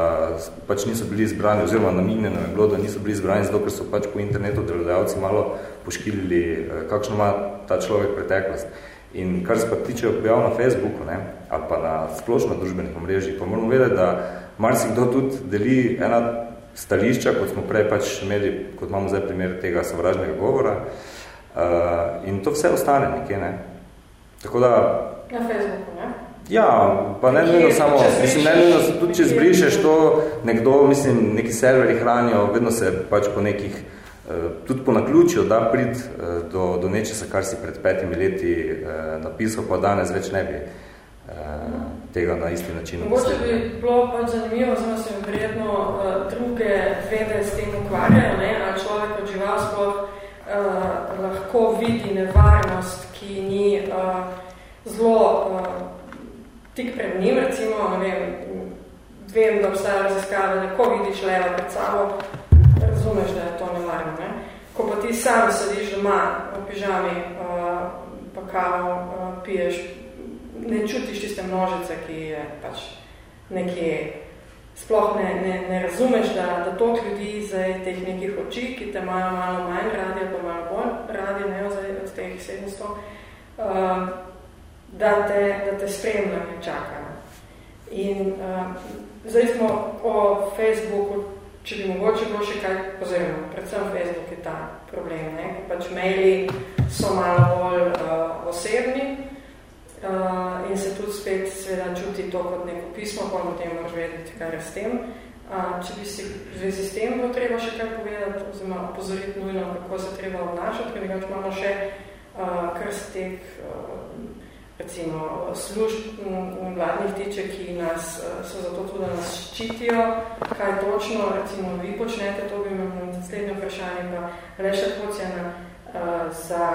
[SPEAKER 6] pač niso bili izbrani, oziroma namignjeno je bilo, da niso bili izbrani, zato ker so pač po internetu delodajalci malo poškilili, kakšno ima ta človek preteklost. In kar se pa tiče objav na Facebooku ne, ali pa na splošno družbenih omrežjih, pa moramo vedeti, da marsikdo tudi deli ena stališča, kot smo prej pač imeli, kot imamo zdaj primer tega sovražnega govora. Uh, in to vse ostane nekje. Ne. Tako da,
[SPEAKER 2] na Facebooku, ne?
[SPEAKER 6] Ja, pa ne nujno samo, mislim, ne nujno, tudi če zbrišeš to, nekdo, mislim, neki serveri hranijo, vedno se pač po nekih tudi po naključju, da prid eh, do, do nečesa, kar si pred petimi leti eh, napisal, pa danes več ne bi tega na isti način.
[SPEAKER 2] Mogoče bi bilo pač zanimivo, zelo se verjetno druge vede s tem ukvarjajo, ne? ali človek od žival sploh uh, lahko vidi nevarnost, ki ni uh, zelo uh, tik pred njim, recimo, ne vem, vem, da obstaja raziskave, da ko vidiš leva pred sabo, razumeš, da je to nevarno. Ne? Ko pa ti sam sediš doma v pižami, uh, pa kavo uh, piješ, ne čutiš tiste množice, ki je pač nekje sploh ne, ne, ne razumeš, da, da tok ljudi zdaj teh nekih oči, ki te imajo malo manj radi, pa malo bolj radi, ne zdaj od teh 700, uh, da te, da te spremljajo in čakajo. In uh, zdaj smo o Facebooku, če bi mogoče bilo še kaj pozorno, predvsem Facebook je ta problem, ne? pač maili so malo bolj uh, osebni, uh, in se tudi spet seveda čuti to kot neko pismo, pa potem moraš vedeti, kaj je s tem. Uh, če bi si v zvezi s tem bilo treba še kaj povedati, oziroma opozoriti nujno, kako se treba obnašati, ker nekaj imamo še uh, krstek, uh, recimo služb vladnih tiče, ki nas uh, so zato tudi, da nas ščitijo, kaj točno, recimo vi počnete, to bi imamo naslednje vprašanje, pa Leša Kocjana uh, za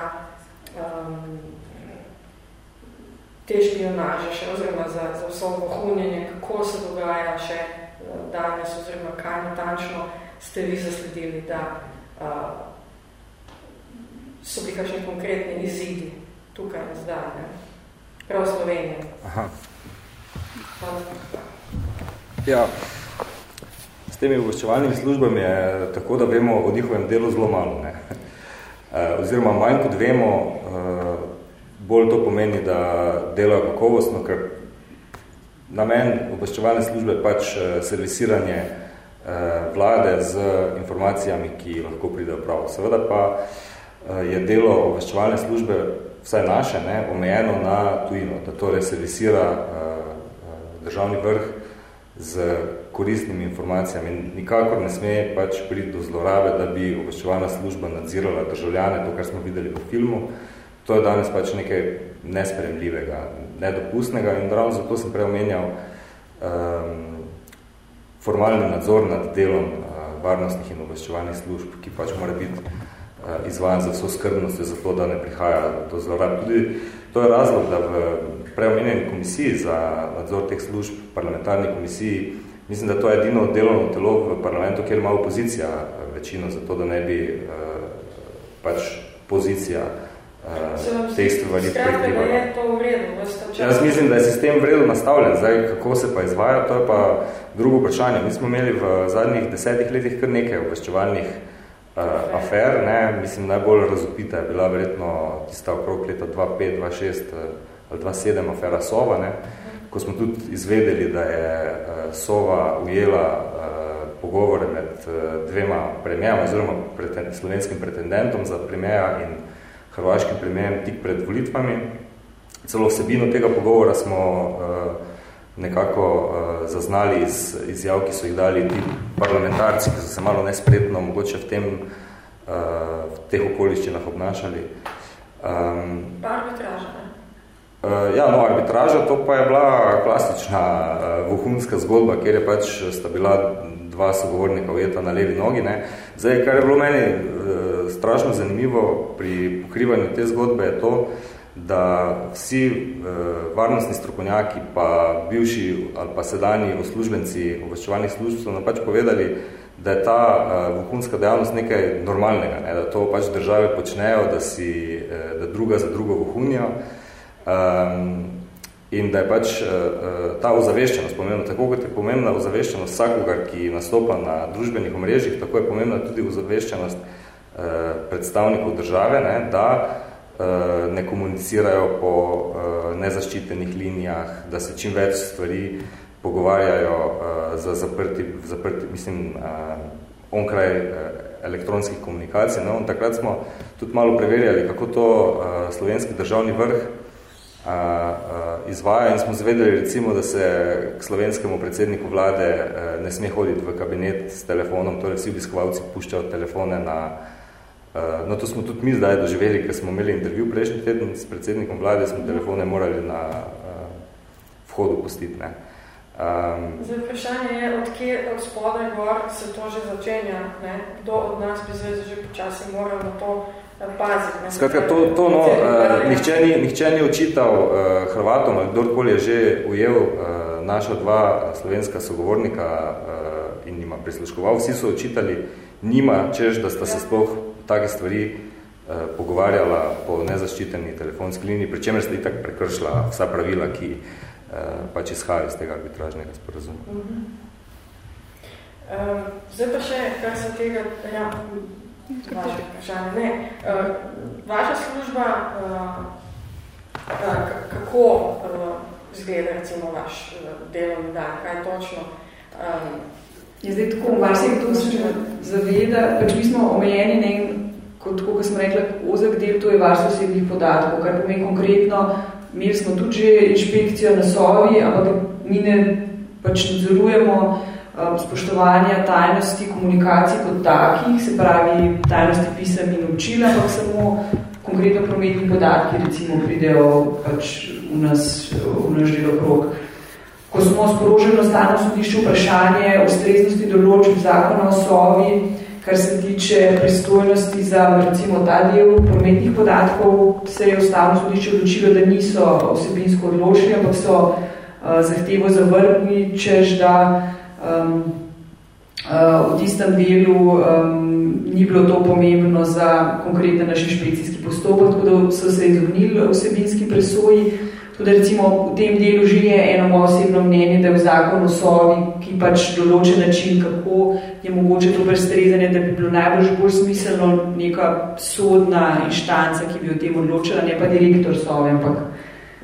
[SPEAKER 2] um, te špionaže še, oziroma za, za vso vohunjenje, kako se dogaja še eh, danes, oziroma kaj natančno ste vi zasledili, da uh, so bili kakšni konkretni izidi tukaj in zdaj, ne? Prav Slovenije. Aha.
[SPEAKER 6] Ja, s temi obveščevalnimi službami je tako, da vemo o njihovem delu zelo malo. Ne? Uh, oziroma manj kot vemo, uh, bolj to pomeni, da delajo kakovostno, ker namen obveščevalne službe je pač eh, servisiranje eh, vlade z informacijami, ki lahko pridejo prav. Seveda pa eh, je delo obveščevalne službe, vsaj naše, ne, omejeno na tujino, da torej servisira državni vrh z koristnimi informacijami. Nikakor ne sme pač priti do zlorabe, da bi obveščevalna služba nadzirala državljane, to, kar smo videli v filmu, to je danes pač nekaj nespremljivega, nedopustnega in ravno zato sem preomenjal um, formalni nadzor nad delom uh, varnostnih in obveščevalnih služb, ki pač mora biti uh, izvajan za vso skrbnost, zato da ne prihaja do zlorab. Tudi to je razlog, da v preomenjeni komisiji za nadzor teh služb, parlamentarni komisiji, mislim, da to je edino delovno telo v parlamentu, kjer ima opozicija uh, večino, zato da ne bi uh, pač pozicija teh stvari
[SPEAKER 2] prekrivali.
[SPEAKER 6] Jaz mislim, da je sistem v redu nastavljen. Zdaj, kako se pa izvaja, to je pa drugo vprašanje. Mi smo imeli v zadnjih desetih letih kar nekaj obveščevalnih uh, afer. Ne? Mislim, najbolj razupita je bila verjetno tista okrog leta 2005, 2006 uh, ali 2007 afera Sova, ne? ko smo tudi izvedeli, da je uh, Sova ujela uh, pogovore med uh, dvema premijama oziroma preten, slovenskim pretendentom za premija in hrvaškim premijem tik pred volitvami. Celo vsebino tega pogovora smo uh, nekako uh, zaznali iz izjav, ki so jih dali ti parlamentarci, ki so se malo nespretno mogoče v, tem, uh, v teh okoliščinah obnašali.
[SPEAKER 2] Um, arbitraža, ne?
[SPEAKER 6] Uh, ja, no, arbitraža, to pa je bila klasična uh, vohunska zgodba, kjer je pač sta bila dva sogovornika ujeta na levi nogi. Ne. Zdaj, kar je bilo meni uh, strašno zanimivo pri pokrivanju te zgodbe je to, da vsi e, varnostni strokovnjaki, pa bivši ali pa sedanji uslužbenci obveščevalnih služb so nam pač povedali, da je ta e, vohunska dejavnost nekaj normalnega, ne, da to pač države počnejo, da, si, e, da druga za drugo vohunijo. Um, in da je pač uh, ta ozaveščenost pomembna, tako kot je pomembna ozaveščenost vsakogar, ki nastopa na družbenih omrežjih, tako je pomembna tudi ozaveščenost uh, Eh, predstavnikov države, ne, da eh, ne komunicirajo po eh, nezaščitenih linijah, da se čim več stvari pogovarjajo za zaprti, zaprti mislim, onkraj elektronskih komunikacij. No, takrat smo tudi malo preverjali, kako to slovenski državni vrh izvaja in smo zvedeli recimo, da se k slovenskemu predsedniku vlade ne sme hoditi v kabinet s telefonom, torej vsi obiskovalci puščajo telefone na no, to smo tudi mi zdaj doživeli, ker smo imeli intervju prejšnji teden s predsednikom vlade, smo telefone morali na uh, vhodu pustiti. Ne.
[SPEAKER 2] Um, zdaj, vprašanje je, od kje od spodaj gor se to že začenja, ne? kdo od nas bi zdaj že počasi moral na to eh, paziti. Ne?
[SPEAKER 6] Skratka, to, to no, uh, nihče, ni, nihče ni očital uh, Hrvatom, ali kdorkoli je že ujel uh, naša dva slovenska sogovornika uh, in njima prisluškoval, vsi so očitali njima, češ, da sta se sploh take stvari eh, pogovarjala po nezaščiteni telefonski liniji, pri čemer ste itak prekršila vsa pravila, ki eh, pač izhajajo iz tega arbitražnega sporazuma.
[SPEAKER 2] Mhm. Um, zdaj pa še, kar se tega, ja, vaše vprašanje, ne. Uh, vaša služba, uh, uh, kako uh, izgleda recimo vaš uh, delovni dan, kaj točno? Um,
[SPEAKER 5] je zdaj tako, mar se kdo zaveda, pač mi smo omejeni, ne, kot kot smo rekli, ozek del, to je varstvo osebnih podatkov, kar pomeni konkretno, imeli smo tudi že inšpekcijo na sovi, ampak mi ne pač nadzorujemo Um, spoštovanja tajnosti komunikacij kot takih, se pravi tajnosti pisem in občila, ampak samo konkretno prometni podatki recimo pridejo pač v nas, v naš del okrog. Ko smo sporožili ostano sodišče vprašanje o streznosti določb zakona o sovi, kar se tiče pristojnosti za recimo ta del prometnih podatkov, se je ustavno sodišče odločilo, da niso osebinsko odločili, ampak so uh, zahtevo zavrgli, čež da um, uh, v tistem delu um, ni bilo to pomembno za konkretno naš inšpekcijski postopek, tako da so se izognili vsebinski presoji. Tudi recimo v tem delu že je eno moje osebno mnenje, da je v zakonu sovi, ki pač določe način, kako je mogoče to prestrezanje, da bi bilo najbolj bolj smiselno neka sodna inštanca, ki bi o tem odločila, ne pa direktor sovi, ampak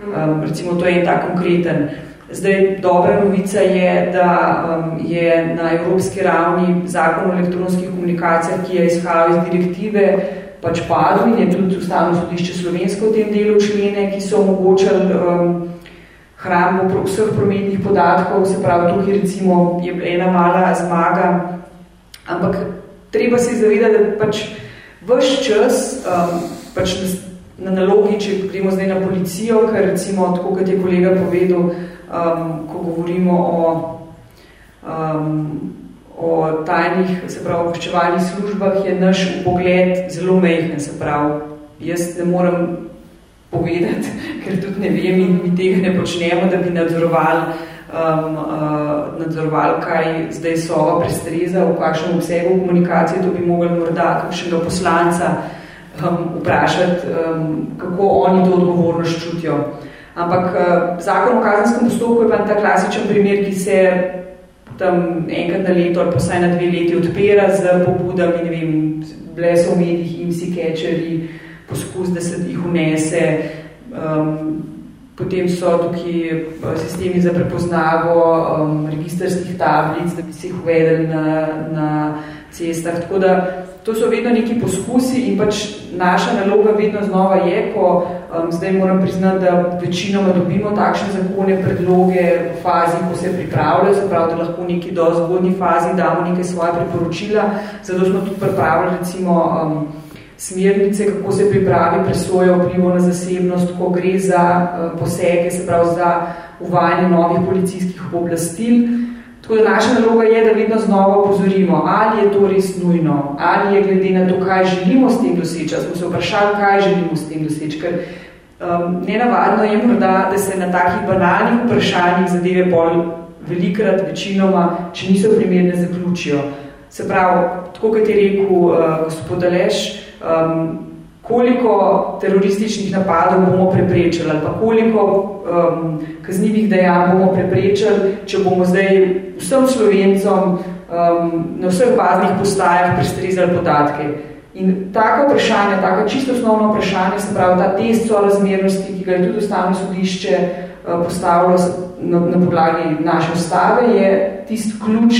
[SPEAKER 5] um, recimo to je tak konkreten. Zdaj, dobra novica je, da um, je na evropski ravni zakon o elektronskih komunikacijah, ki je izhajal iz direktive, pač padel in je tudi ustavno sodišče slovensko v tem delu člene, ki so omogočali um, hrambo vseh prometnih podatkov, se pravi, tukaj recimo je ena mala zmaga, ampak treba se zavedati, da pač vš čas, um, pač na nalogi, če gremo zdaj na policijo, ker recimo, tako kot je kolega povedal, um, ko govorimo o, um, o tajnih, se pravi, obveščevalnih službah, je naš pogled zelo mejhen, se pravi. Jaz ne morem povedati, (laughs) ker tudi ne vem in mi tega ne počnemo, da bi nadzorovali, um, uh, nadzorovali kaj zdaj sova prestreza, v kakšnem obsegu komunikacije, to bi mogli morda kakšnega poslanca um, vprašati, um, kako oni to odgovornost čutijo. Ampak uh, zakon o kazenskem postopku je pa ta klasičen primer, ki se tam enkrat na leto ali posaj na dve leti odpira z pobudami, ne vem, bile so v medijih in vsi kečeri, poskus, da se jih unese. Um, potem so tukaj eh, sistemi za prepoznavo um, registrskih tablic, da bi se jih uvedeli na, na cestah. Tako da to so vedno neki poskusi in pač naša naloga vedno znova je, ko um, zdaj moram priznati, da večinoma dobimo takšne zakone, predloge v fazi, ko se pripravljajo, se pravi, da lahko neki do zgodnji fazi damo neke svoje priporočila, zato smo tudi pripravili recimo um, smernice, kako se pripravi presoja vplivo na zasebnost, ko gre za uh, posege, se pravi za uvajanje novih policijskih oblastil, Tako da naša naloga je, da vedno znova upozorimo, ali je to res nujno, ali je glede na to, kaj želimo s tem doseči, smo se vprašali, kaj želimo s tem doseči, ker um, nenavadno je morda, da se na takih banalnih vprašanjih zadeve bolj velikrat, večinoma, če niso primerne, zaključijo. Se pravi, tako kot je rekel uh, gospod Aleš, um, koliko terorističnih napadov bomo preprečili ali pa koliko um, kaznivih dejanj bomo preprečili, če bomo zdaj vsem slovencom um, na vseh baznih postajah prestrezali podatke. In tako vprašanje, tako čisto osnovno vprašanje, se pravi ta test so razmernosti, ki ga je tudi ustavno sodišče uh, postavilo na, na podlagi naše ustave, je tist ključ,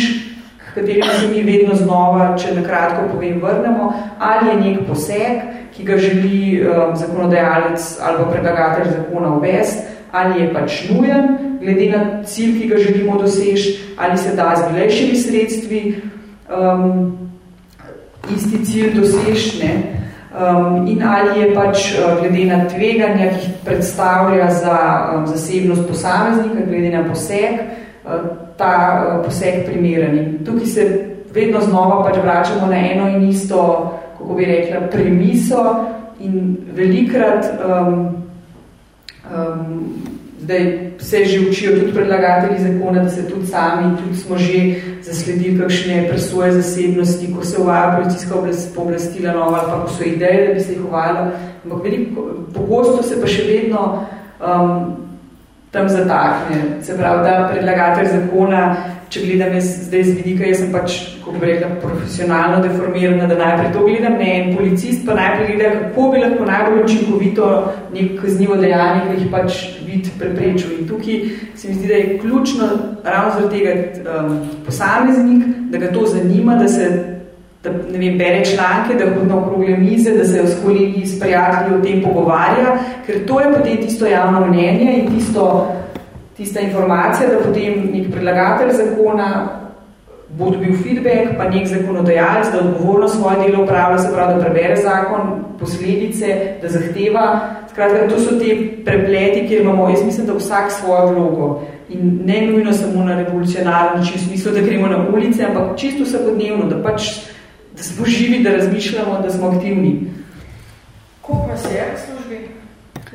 [SPEAKER 5] katerimi se mi vedno znova, če na kratko povem, vrnemo, ali je nek poseg, ki ga želi um, zakonodajalec ali predlagatelj zakona uvesti, ali je pač nujen, glede na cilj, ki ga želimo doseči, ali se da z milejšimi sredstvi um, isti cilj dosežne, um, in ali je pač uh, glede na tveganja, ki predstavlja za um, zasebnost posameznika, glede na poseg, uh, ta uh, poseg primeren. In tukaj se vedno znova pač vračamo na eno in isto kako bi rekla, premiso in velikrat um, um, zdaj se že učijo tudi predlagatelji zakona, da se tudi sami, tudi smo že zasledili kakšne presoje zasebnosti, ko se uvaja policijska pooblastila nova ali pa ko so ideje, da bi se jih uvajala. Ampak veliko, pogosto se pa še vedno um, tam zatakne. Se pravi, da predlagatelj zakona če gledam jaz zdaj z vidika, jaz sem pač, kako bi rekla, profesionalno deformirana, da najprej to gledam, ne, en policist pa najprej gleda, kako bi lahko najbolj učinkovito nek kaznivo dejanje, ki jih pač vid preprečil. In tukaj se mi zdi, da je ključno ravno zaradi tega um, posameznik, da ga to zanima, da se da ne vem, bere članke, da hodi na okrogle mize, da se s kolegi, s prijatelji o tem pogovarja, ker to je potem tisto javno mnenje in tisto, tista informacija, da potem nek predlagatelj zakona bo dobil feedback, pa nek zakonodajalec, da odgovorno svoje delo upravlja, se pravi, da prebere zakon, posledice, da zahteva. Skratka, to so te prepleti, kjer imamo, jaz mislim, da vsak svojo vlogo. In ne nujno samo na revolucionarno način, v smislu, da gremo na ulice, ampak čisto vsakodnevno, da pač da smo živi, da razmišljamo, da smo aktivni.
[SPEAKER 2] Koliko vas je v službi?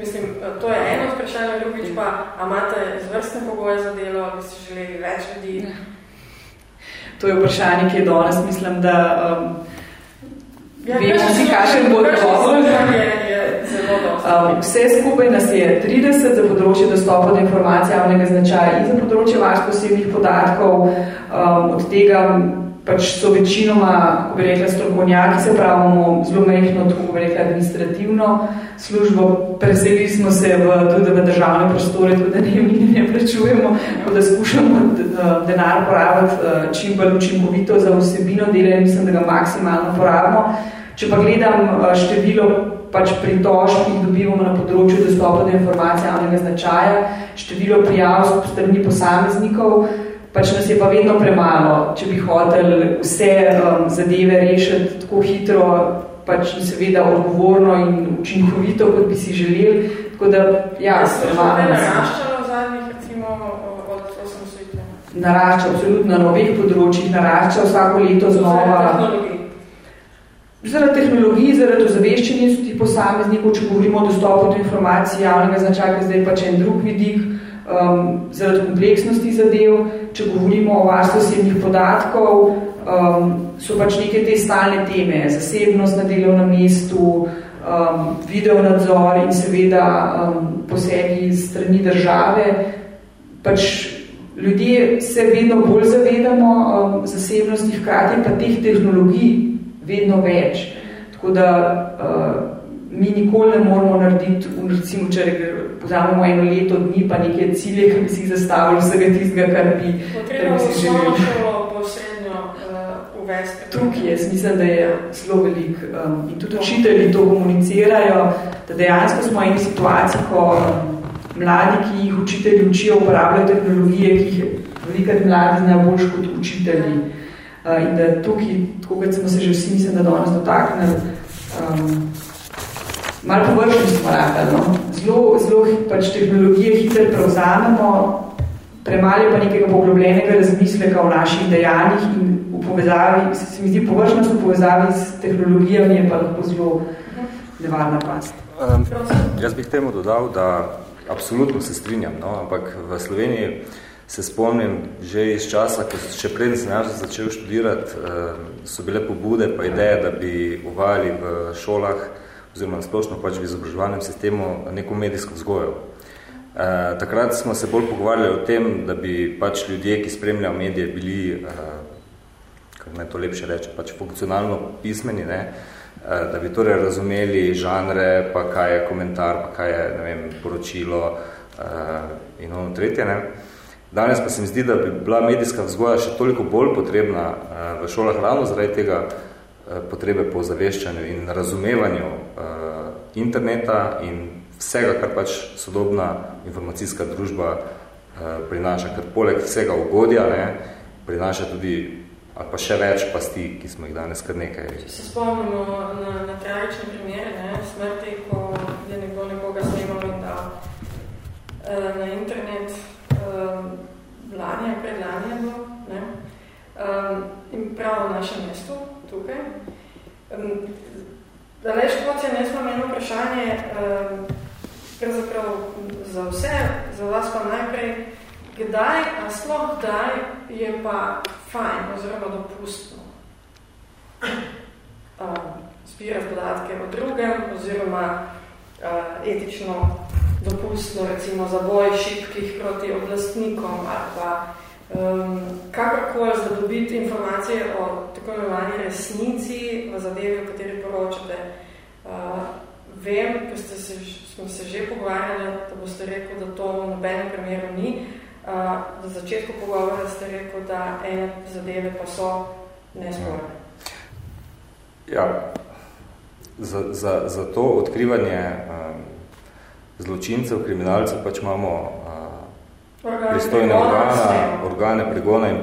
[SPEAKER 2] Mislim, to je eno vprašanje, drugič pa, a imate izvrstne pogoje za delo, ali ste želeli več ljudi? Ja.
[SPEAKER 5] To je vprašanje, ki je danes, mislim, da um, ja, vemo si, kakšen bo odgovor. Um, vse skupaj nas je 30 za področje dostopa do informacije javnega značaja in za področje vaš posebnih podatkov. Um, od tega pač so večinoma, kako bi rekla, strokovnjaki, se pravimo zelo mehno, tako bi rekla, administrativno službo. Preselili smo se v, tudi v državne prostore, tudi da ne, mi ne prečujemo, da skušamo denar porabiti eh, čim bolj učinkovito za vsebino dela in mislim, da ga maksimalno porabimo. Če pa gledam eh, število pač pritožb, ki jih dobivamo na področju dostopa do informacije javnega značaja, število prijav strani posameznikov, pač nas je pa vedno premalo, če bi hotel vse um, zadeve rešiti tako hitro, pač in seveda odgovorno in učinkovito, kot bi si želeli. Tako da, ja,
[SPEAKER 2] premalo. Je naraščalo v zadnjih, recimo, od osamosvetja?
[SPEAKER 5] Narašča, absolutno, na novih področjih, narašča vsako leto znova. Zaradi tehnologij, zaradi ozaveščenja so ti posameznikov, če govorimo o dostopu do informacij javnega značaja, zdaj pač en drug vidik, um, zaradi kompleksnosti zadev, če govorimo o varstvu osebnih podatkov, um, so pač neke te stalne teme, zasebnost na delovnem mestu, um, video nadzor in seveda um, posegi strani države. Pač ljudje se vedno bolj zavedamo um, zasebnosti, hkrati pa teh tehnologij vedno več. Tako da uh, mi nikoli ne moramo narediti, recimo, če vzamemo eno leto dni, pa neke cilje, ki bi si jih zastavili vsega tistega, kar bi,
[SPEAKER 2] kar bi si želeli. Eh,
[SPEAKER 5] Tukaj jaz mislim, da je zelo velik um, in tudi učitelji to komunicirajo, da dejansko smo eni situaciji, ko um, mladi, ki jih učitelji učijo, uporabljajo tehnologije, ki jih velikrat mladi znajo boljš kot učitelji. Uh, in da tukaj, tako kot smo se že vsi, mislim, da danes dotaknili, um, malo površni smo ratali, no? zelo, zelo pač tehnologije hitro prevzamemo, premali pa nekega poglobljenega razmisleka v naših dejanjih in v povezavi, se, se mi zdi površnost v povezavi s tehnologijami je pa lahko zelo nevarna past.
[SPEAKER 6] Um, jaz bih temu dodal, da absolutno se strinjam, no? ampak v Sloveniji se spomnim že iz časa, ko še predn sem jaz začel študirati, so bile pobude pa ideje, da bi uvajali v šolah oziroma splošno pač v izobraževalnem sistemu neko medijsko vzgojo. E, takrat smo se bolj pogovarjali o tem, da bi pač ljudje, ki spremljajo medije, bili, e, kako naj to lepše reče, pač funkcionalno pismeni, ne? E, da bi torej razumeli žanre, pa kaj je komentar, pa kaj je ne vem, poročilo e, in ono tretje. Ne? Danes pa se mi zdi, da bi bila medijska vzgoja še toliko bolj potrebna e, v šolah ravno zaradi tega, potrebe po zaveščanju in razumevanju uh, interneta in vsega, kar pač sodobna informacijska družba uh, prinaša, ker poleg vsega ugodja ne, prinaša tudi ali pa še več pasti, ki smo jih danes kar nekaj.
[SPEAKER 2] Če se spomnimo na, na trajične primere, ne, smrti, ko je nekdo nekoga snimal in dal uh, na internet, uh, lanje, predlanje bilo, ne, um, in prav v našem mestu, tukaj. Da več kot je nesmo imeno vprašanje, pravzaprav za vse, za vas pa najprej, kdaj, a sploh kdaj je pa fajn oziroma dopustno zbirati podatke o drugem oziroma etično dopustno recimo za boj šipkih proti oblastnikom ali pa um, kakorkoli zadobiti informacije o tako imenovani resnici v zadevi, v kateri poročate. Uh, vem, ko ste se, smo se že pogovarjali, da boste rekel, da to v nobenem primeru ni. Uh, za začetku pogovora ste rekel, da ene zadeve pa so nesporne.
[SPEAKER 6] Ja, za, za, za to odkrivanje um, zločincev, kriminalcev pač imamo pristojne organe, organe pregona in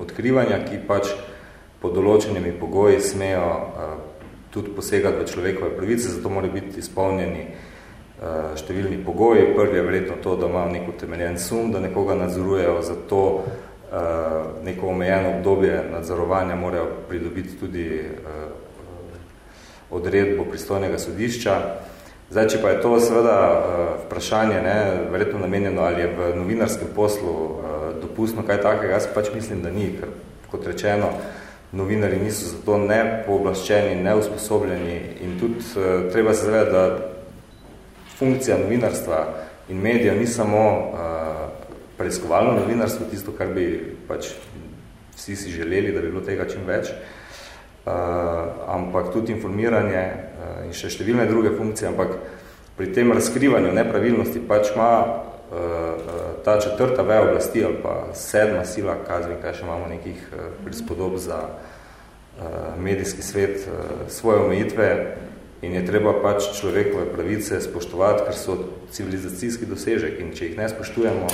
[SPEAKER 6] odkrivanja, ki pač pod določenimi pogoji smejo uh, tudi posegati v človekove pravice, zato mora biti izpolnjeni uh, številni pogoji. Prvi je verjetno to, da imam nek utemeljen sum, da nekoga nadzorujejo, zato uh, neko omejeno obdobje nadzorovanja morajo pridobiti tudi uh, odredbo pristojnega sodišča. Zdaj, če pa je to seveda uh, vprašanje, ne, verjetno namenjeno, ali je v novinarskem poslu uh, dopustno kaj takega, jaz pač mislim, da ni, ker kot rečeno, novinari niso za to ne pooblaščeni, ne usposobljeni in tudi uh, treba se zavedati, da funkcija novinarstva in medija ni samo preiskovalno novinarstvo, tisto, kar bi pač vsi si želeli, da bi bilo tega čim več, ampak tudi informiranje uh, in še številne druge funkcije, ampak pri tem razkrivanju nepravilnosti pač ima uh, ta četrta veja oblasti ali pa sedma sila, kazvi, kaj še imamo nekih prispodob za medijski svet, svoje omejitve in je treba pač človekove pravice spoštovati, ker so civilizacijski dosežek in če jih ne spoštujemo,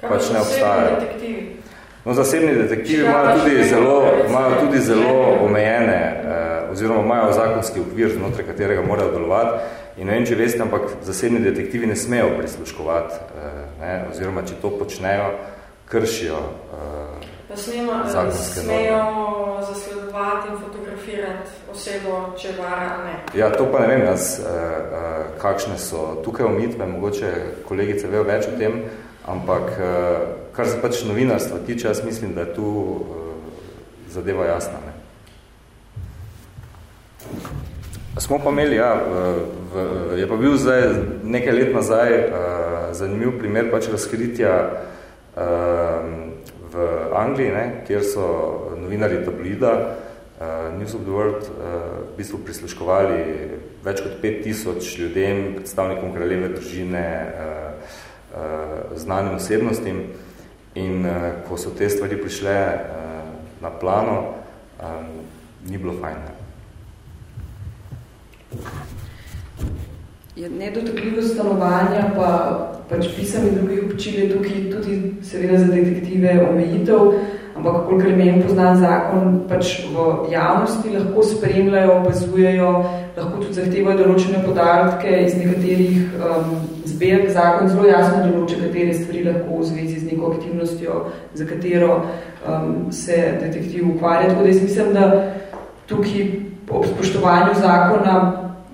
[SPEAKER 6] pač ne obstajajo. No, zasebni detektivi imajo tudi zelo, imajo tudi zelo omejene eh, oziroma imajo zakonski okvir, znotraj katerega morajo delovati. In ne vem, če veste, ampak zasebni detektivi ne smejo prisluškovati, eh, ne, oziroma če to počnejo, kršijo eh,
[SPEAKER 2] da snema, zakonske smejo zasledovati in fotografirati osebo, če vara, ne.
[SPEAKER 6] Ja, to pa ne vem jaz, eh, eh, kakšne so tukaj omitve, mogoče kolegice vejo več o tem, ampak eh, kar se pač novinarstva tiče, jaz mislim, da je tu uh, zadeva jasna. Ne. Smo pa imeli, ja, v, je pa bil zdaj nekaj let nazaj uh, zanimiv primer pač razkritja uh, v Angliji, ne, kjer so novinari tablida uh, News of the World uh, v bistvu prisluškovali več kot 5000 ljudem, predstavnikom kraljeve družine, uh, uh, znanim osebnostim, In uh, ko so te stvari prišle uh, na plano, um, ni bilo fajn.
[SPEAKER 5] Je nedotokljivost stanovanja, pa pač pisanje drugih občil je tukaj tudi seveda za detektive omejitev, ampak kolikor meni poznan zakon, pač v javnosti lahko spremljajo, opazujejo, lahko tudi zahtevajo določene podatke iz nekaterih um, zbirk. Zakon zelo jasno določa, katere stvari lahko v zvezi z neko aktivnostjo, za katero um, se detektiv ukvarja. Tako da jaz mislim, da tukaj ob spoštovanju zakona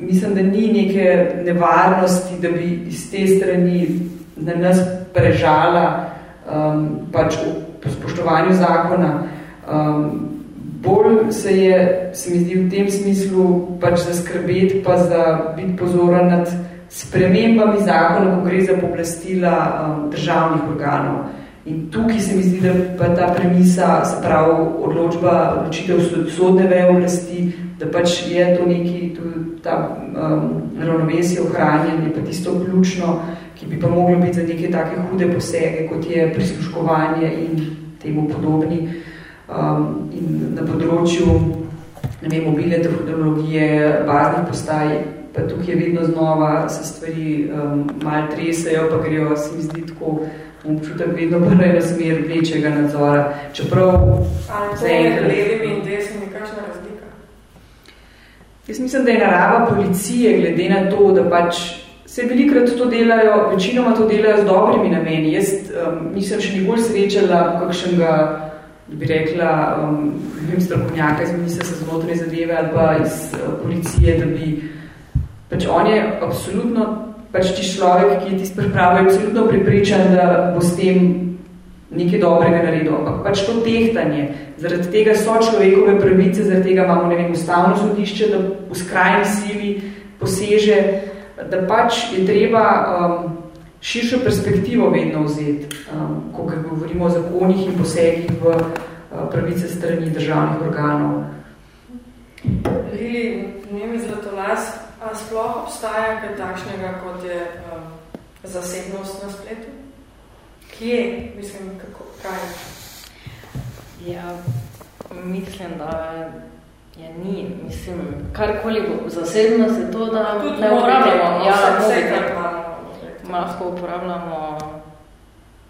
[SPEAKER 5] mislim, da ni neke nevarnosti, da bi iz te strani na nas prežala um, pač v spoštovanju zakona. Um, bolj se je, se mi zdi, v tem smislu pač zaskrbeti pa za biti pozoren nad spremembami zakona, ko gre za poblastila um, državnih organov. In tukaj se mi zdi, da pa ta premisa, se pravi odločba, odločitev sodne veje oblasti, da pač je to neki, tudi ta um, ravnovesje ohranjanje, pa tisto ključno, ki bi pa moglo biti za neke take hude posege, kot je prisluškovanje in temu podobni. Um, in na področju ne vem, mobilne tehnologije, baznih postaj, pa tukaj je vedno znova se stvari um, malo tresajo, pa grejo, se mi zdi tako, občutek vedno pa na smer večjega nadzora. Čeprav...
[SPEAKER 2] Ali to je levimi in desnimi, kakšna razlika?
[SPEAKER 5] Jaz mislim, da je narava policije, glede na to, da pač se velikrat to delajo, večinoma to delajo z dobrimi nameni. Jaz um, nisem še nikoli srečala kakšnega, da bi rekla, um, vem, strokovnjaka iz ministrstva za notranje zadeve ali pa iz uh, policije, da bi pač on je absolutno pač ti človek, ki je tisti pripravljen, absolutno pripričan, da bo s tem nekaj dobrega naredil. Ampak pač to tehtanje, zaradi tega so človekove pravice, zaradi tega imamo, ne vem, ustavno sodišče, da v skrajni sili poseže, da pač je treba um, širšo perspektivo vedno vzeti, um, ko govorimo o zakonih in posegih v uh, pravice strani državnih organov.
[SPEAKER 2] Lili, ne mi zlatolas, a sploh obstaja kaj takšnega, kot je um, zasebnost na spletu? Kje? Mislim, kako, kaj?
[SPEAKER 3] Ja, mislim, da je ni. Mislim, karkoli bo zasebnost je to, da
[SPEAKER 2] Tudi
[SPEAKER 3] ne uporabljamo.
[SPEAKER 2] no,
[SPEAKER 3] Ja, mobitel. lahko uporabljamo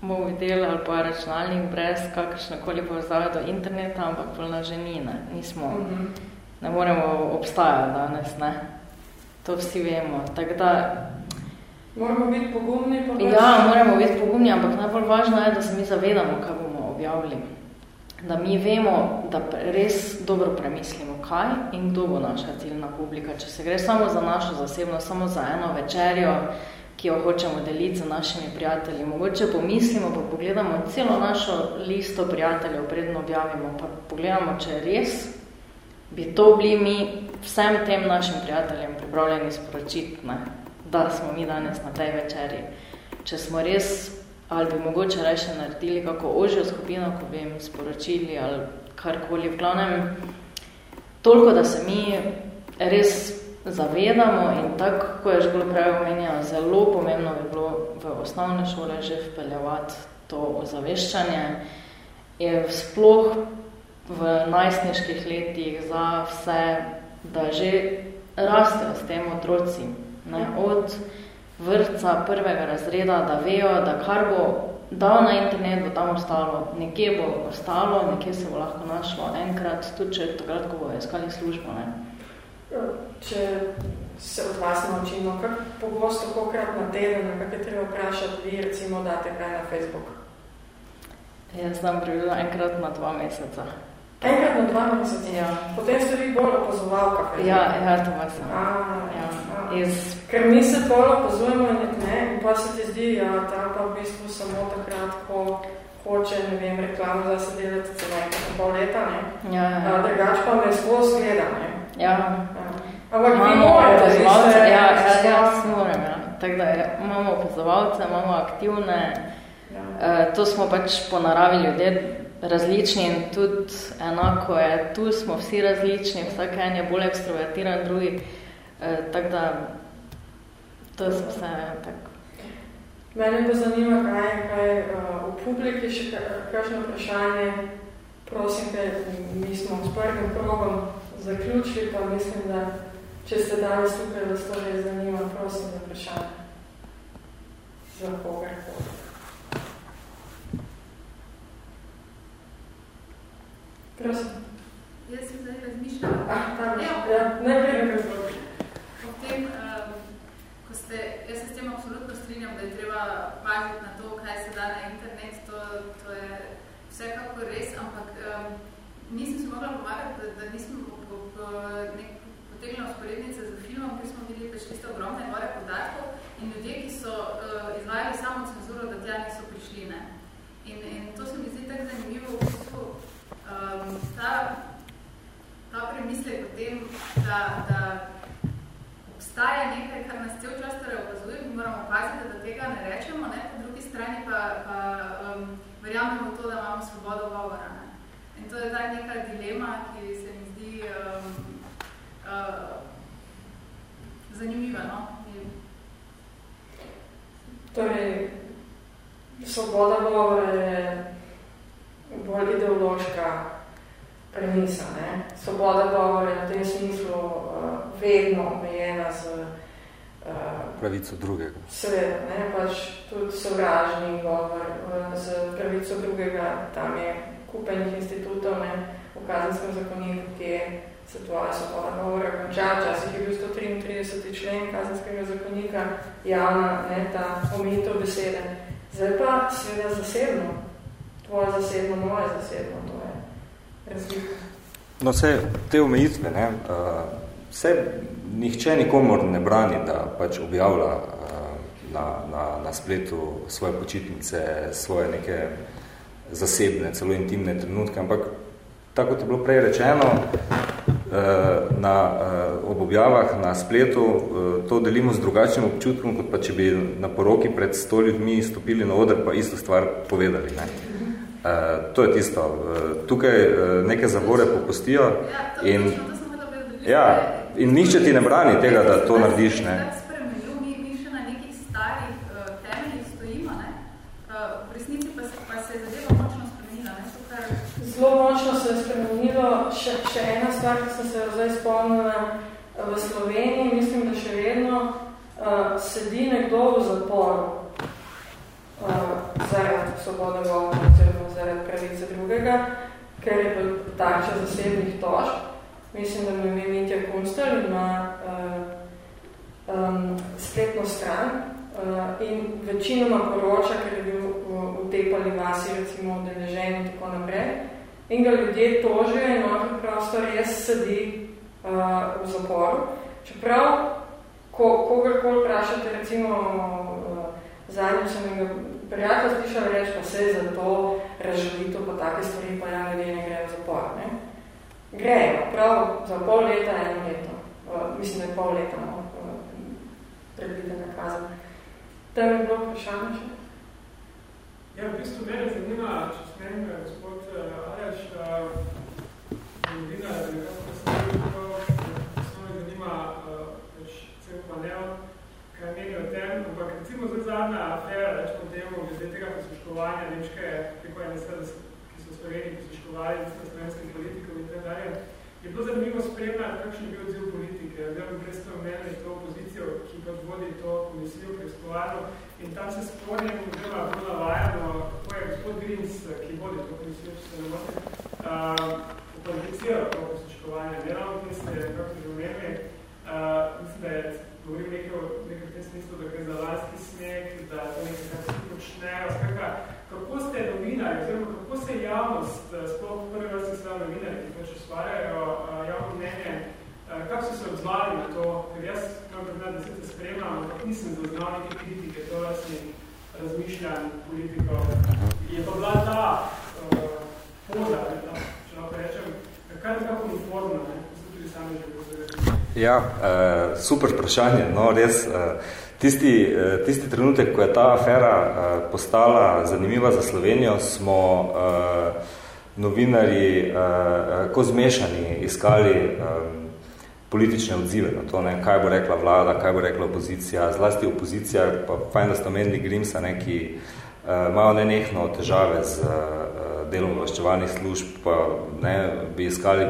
[SPEAKER 3] mobitel ali pa računalnik brez kakršnekoli povezave do interneta, ampak polna že ni, ne. Nismo,
[SPEAKER 2] Mhm.
[SPEAKER 3] ne moremo obstajati danes, ne. To vsi vemo. Tako da,
[SPEAKER 2] Moramo biti pogumni, pa
[SPEAKER 3] ja, moramo biti pogumni, ampak najbolj važno je, da se mi zavedamo, kaj bomo objavili. Da mi vemo, da res dobro premislimo, kaj in kdo bo naša ciljna publika. Če se gre samo za našo zasebnost, samo za eno večerjo, ki jo hočemo deliti z našimi prijatelji. Mogoče pomislimo, pa pogledamo celo našo listo prijateljev, predno objavimo, pa pogledamo, če res bi to bili mi vsem tem našim prijateljem pripravljeni sporočiti, ne? da smo mi danes na tej večeri. Če smo res, ali bi mogoče reče naredili kako ožjo skupino, ko bi jim sporočili ali karkoli. V glavnem, toliko, da se mi res zavedamo in tako, ko je že bilo prej omenjeno, zelo pomembno bi bilo v osnovne šole že vpeljevati to ozaveščanje. Je sploh v najstniških letih za vse, da že rastejo s tem otroci. Ne? Od vrtca prvega razreda, da vejo, da kar bo dal na internet, bo tam ostalo. Nekje bo ostalo, nekje se bo lahko našlo enkrat, tudi če takrat, ko bo iskali službo. Ne?
[SPEAKER 2] Če se od vas naučimo, kako pogosto, kolikrat na teden, na kak je treba vprašati, vi recimo date kaj na Facebook?
[SPEAKER 3] Jaz sem približno enkrat na dva meseca.
[SPEAKER 2] Enkrat na dva meseca?
[SPEAKER 3] Ja.
[SPEAKER 2] Potem ste vi bolj opazovalka Facebooka?
[SPEAKER 3] Ja, ja, to pa sem.
[SPEAKER 2] A,
[SPEAKER 3] Ja.
[SPEAKER 2] a.
[SPEAKER 3] Iz,
[SPEAKER 2] Ker mi se bolj opazujemo in ne, in pa se ti zdi, ja, ta pa v bistvu samo takrat, ko hoče, ne vem, reklamo za se delati celo enkrat pol leta, ne?
[SPEAKER 3] ja,
[SPEAKER 2] A,
[SPEAKER 3] ja.
[SPEAKER 2] drugač pa me skozi gleda, ne?
[SPEAKER 3] ja.
[SPEAKER 2] Ja. Ampak vi
[SPEAKER 3] Imamo
[SPEAKER 2] morate, vi ste-
[SPEAKER 3] ja, ja, ja, moram, ja. Tako da imamo opazovalce, imamo aktivne,
[SPEAKER 2] Ja.
[SPEAKER 3] Eh, to smo pač po naravi ljudje različni in tudi enako je, tu smo vsi različni, vsak en je bolj ekstrovertiran, drugi, eh, tako da to so vse tako.
[SPEAKER 2] Mene pa zanima, kaj, kaj uh, v publiki še ka- kakšno vprašanje. Prosim, ker mi smo s prvim krogom zaključili, pa mislim, da če ste danes tukaj, vas to res zanima, prosim za vprašanje. Za kogarkoli. Prosim.
[SPEAKER 1] Jaz sem zdaj razmišljala
[SPEAKER 2] Ah, tam,
[SPEAKER 1] Ja.
[SPEAKER 2] ja, najprej nekaj zvoči.
[SPEAKER 1] o tem, um, ko ste, jaz se s tem absolutno strinjam, da je treba paziti na to, kaj se da na internet, to, to je vsekako res, ampak um, nisem si mogla pomagati, da, da nisem po, po, po, nek, potegnila usporednice z filmom, ki smo videli pač tiste ogromne gore podatkov in ljudje, ki so uh, izvajali samo cenzuro, da tja niso prišli. Ne? In, in to se mi zdi tako zanimivo, v bistvu, um, ta, ta premislek o tem, da, da obstaja nekaj, kar nas cel čas torej opazuje, mi moramo paziti, da tega ne rečemo, ne? po drugi strani pa, pa um, verjamemo v to, da imamo svobodo govora. Ne? In to je ta neka dilema, ki se mi zdi um, uh, zanimiva. No? In,
[SPEAKER 2] Torej, svoboda govora je bolj ideološka premisa. Ne? Svoboda govora je v tem smislu uh, vedno omejena z uh,
[SPEAKER 6] pravico drugega.
[SPEAKER 2] seveda, ne? pač tudi sovražni govor uh, z pravico drugega, tam je kupenih institutov ne? v kazenskem zakoniku, kje se tvoja svoboda govora konča. Včasih je bil 133. člen kazenskega zakonika javna, ne, ta omejitev besede. Zdaj pa seveda zasebno. Tvoje zasebno, moje zasebno, to je razlika.
[SPEAKER 6] No, vse te omejitve, ne, vse nihče nikomor ne brani, da pač objavlja uh, na, na, na spletu svoje počitnice, svoje neke zasebne, celo intimne trenutke, ampak tako kot je bilo prej rečeno, uh, na, ob objavah na spletu to delimo z drugačnim občutkom, kot pa če bi na poroki pred sto ljudmi stopili na oder pa isto stvar povedali. Ne? To je tisto. Tukaj neke zavore popustijo in, ja, in nišče ti ne brani tega, da to narediš. Ne?
[SPEAKER 2] zelo močno se je spremenilo. Še, še ena stvar, ki sem se zdaj spomnila v Sloveniji, mislim, da še vedno uh, sedi nekdo v zaporu uh, zaradi svobode govora, oziroma zaradi pravice drugega, ker je bil tarča zasebnih tožb. Mislim, da mi ime Mitja Kunstel ima uh, um, spletno stran uh, in večinoma poroča, ker je bil v, v tepali vasi, recimo, deležen in tako naprej in ga ljudje tožijo in on preprosto res sedi uh, v zaporu. Čeprav, ko, kogarkoli vprašate, recimo, uh, zadnjo sem ga prijatelj slišal reči, pa se za to razžalitev, pa take stvari, pa ja, ljudje ne grejo v zapor. Ne? Grejo, prav za pol leta, eno leto. Uh, mislim, da je pol leta, no, uh, predvidena kaza. Tam je bilo vprašanje še?
[SPEAKER 7] Ja, v bistvu mene zanima, če smem, gospod Aljaš, novinar, nekako sem nekako, se me zanima več cel panel, kaj meni o tem, ampak recimo zdaj zadnja afera, rečemo temu, glede tega posluškovanja nemške, preko NSA, ki so v Sloveniji posluškovali, recimo slovenskih politikov in tako dalje, je bilo zanimivo spremljati, kakšen je bil odziv politike. Bi prej omenili to opozicijo, ki pa vodi to komisijo preiskovalno in tam se spomnim, oziroma bilo navajano, kako je gospod Grins, ki vodi to komisijo, če se ne vodi, okvalificiral to posluškovanje. Ne ravno tiste, kako se že omenili, mislim, da je govoril nekaj, nekaj v tem smislu, da gre za lanski sneg, da to nekaj kako se počnejo. Skakaj, kako ste novinari, oziroma kako se javnost, sploh prvi vrsti sve novinari, ki pač ustvarjajo javno mnenje, kako so se odzvali na to, ker jaz, kam primer, da se spremljam, ampak nisem zaznal neke kritike, to vrstni razmišljanj politikov. Je pa bila ta uh, poza, če lahko rečem, kar nekako uniformna, ne?
[SPEAKER 6] Ja, uh, super vprašanje. No, res, uh, tisti, uh, tisti trenutek, ko je ta afera uh, postala zanimiva za Slovenijo, smo uh, novinari uh, ko zmešani iskali um, politične odzive na to, ne, kaj bo rekla vlada, kaj bo rekla opozicija, zlasti opozicija, pa fajn, da ste omenili Grimsa, ne, ki uh, imajo nenehno težave z uh, delom obveščevalnih služb, pa ne, bi iskali,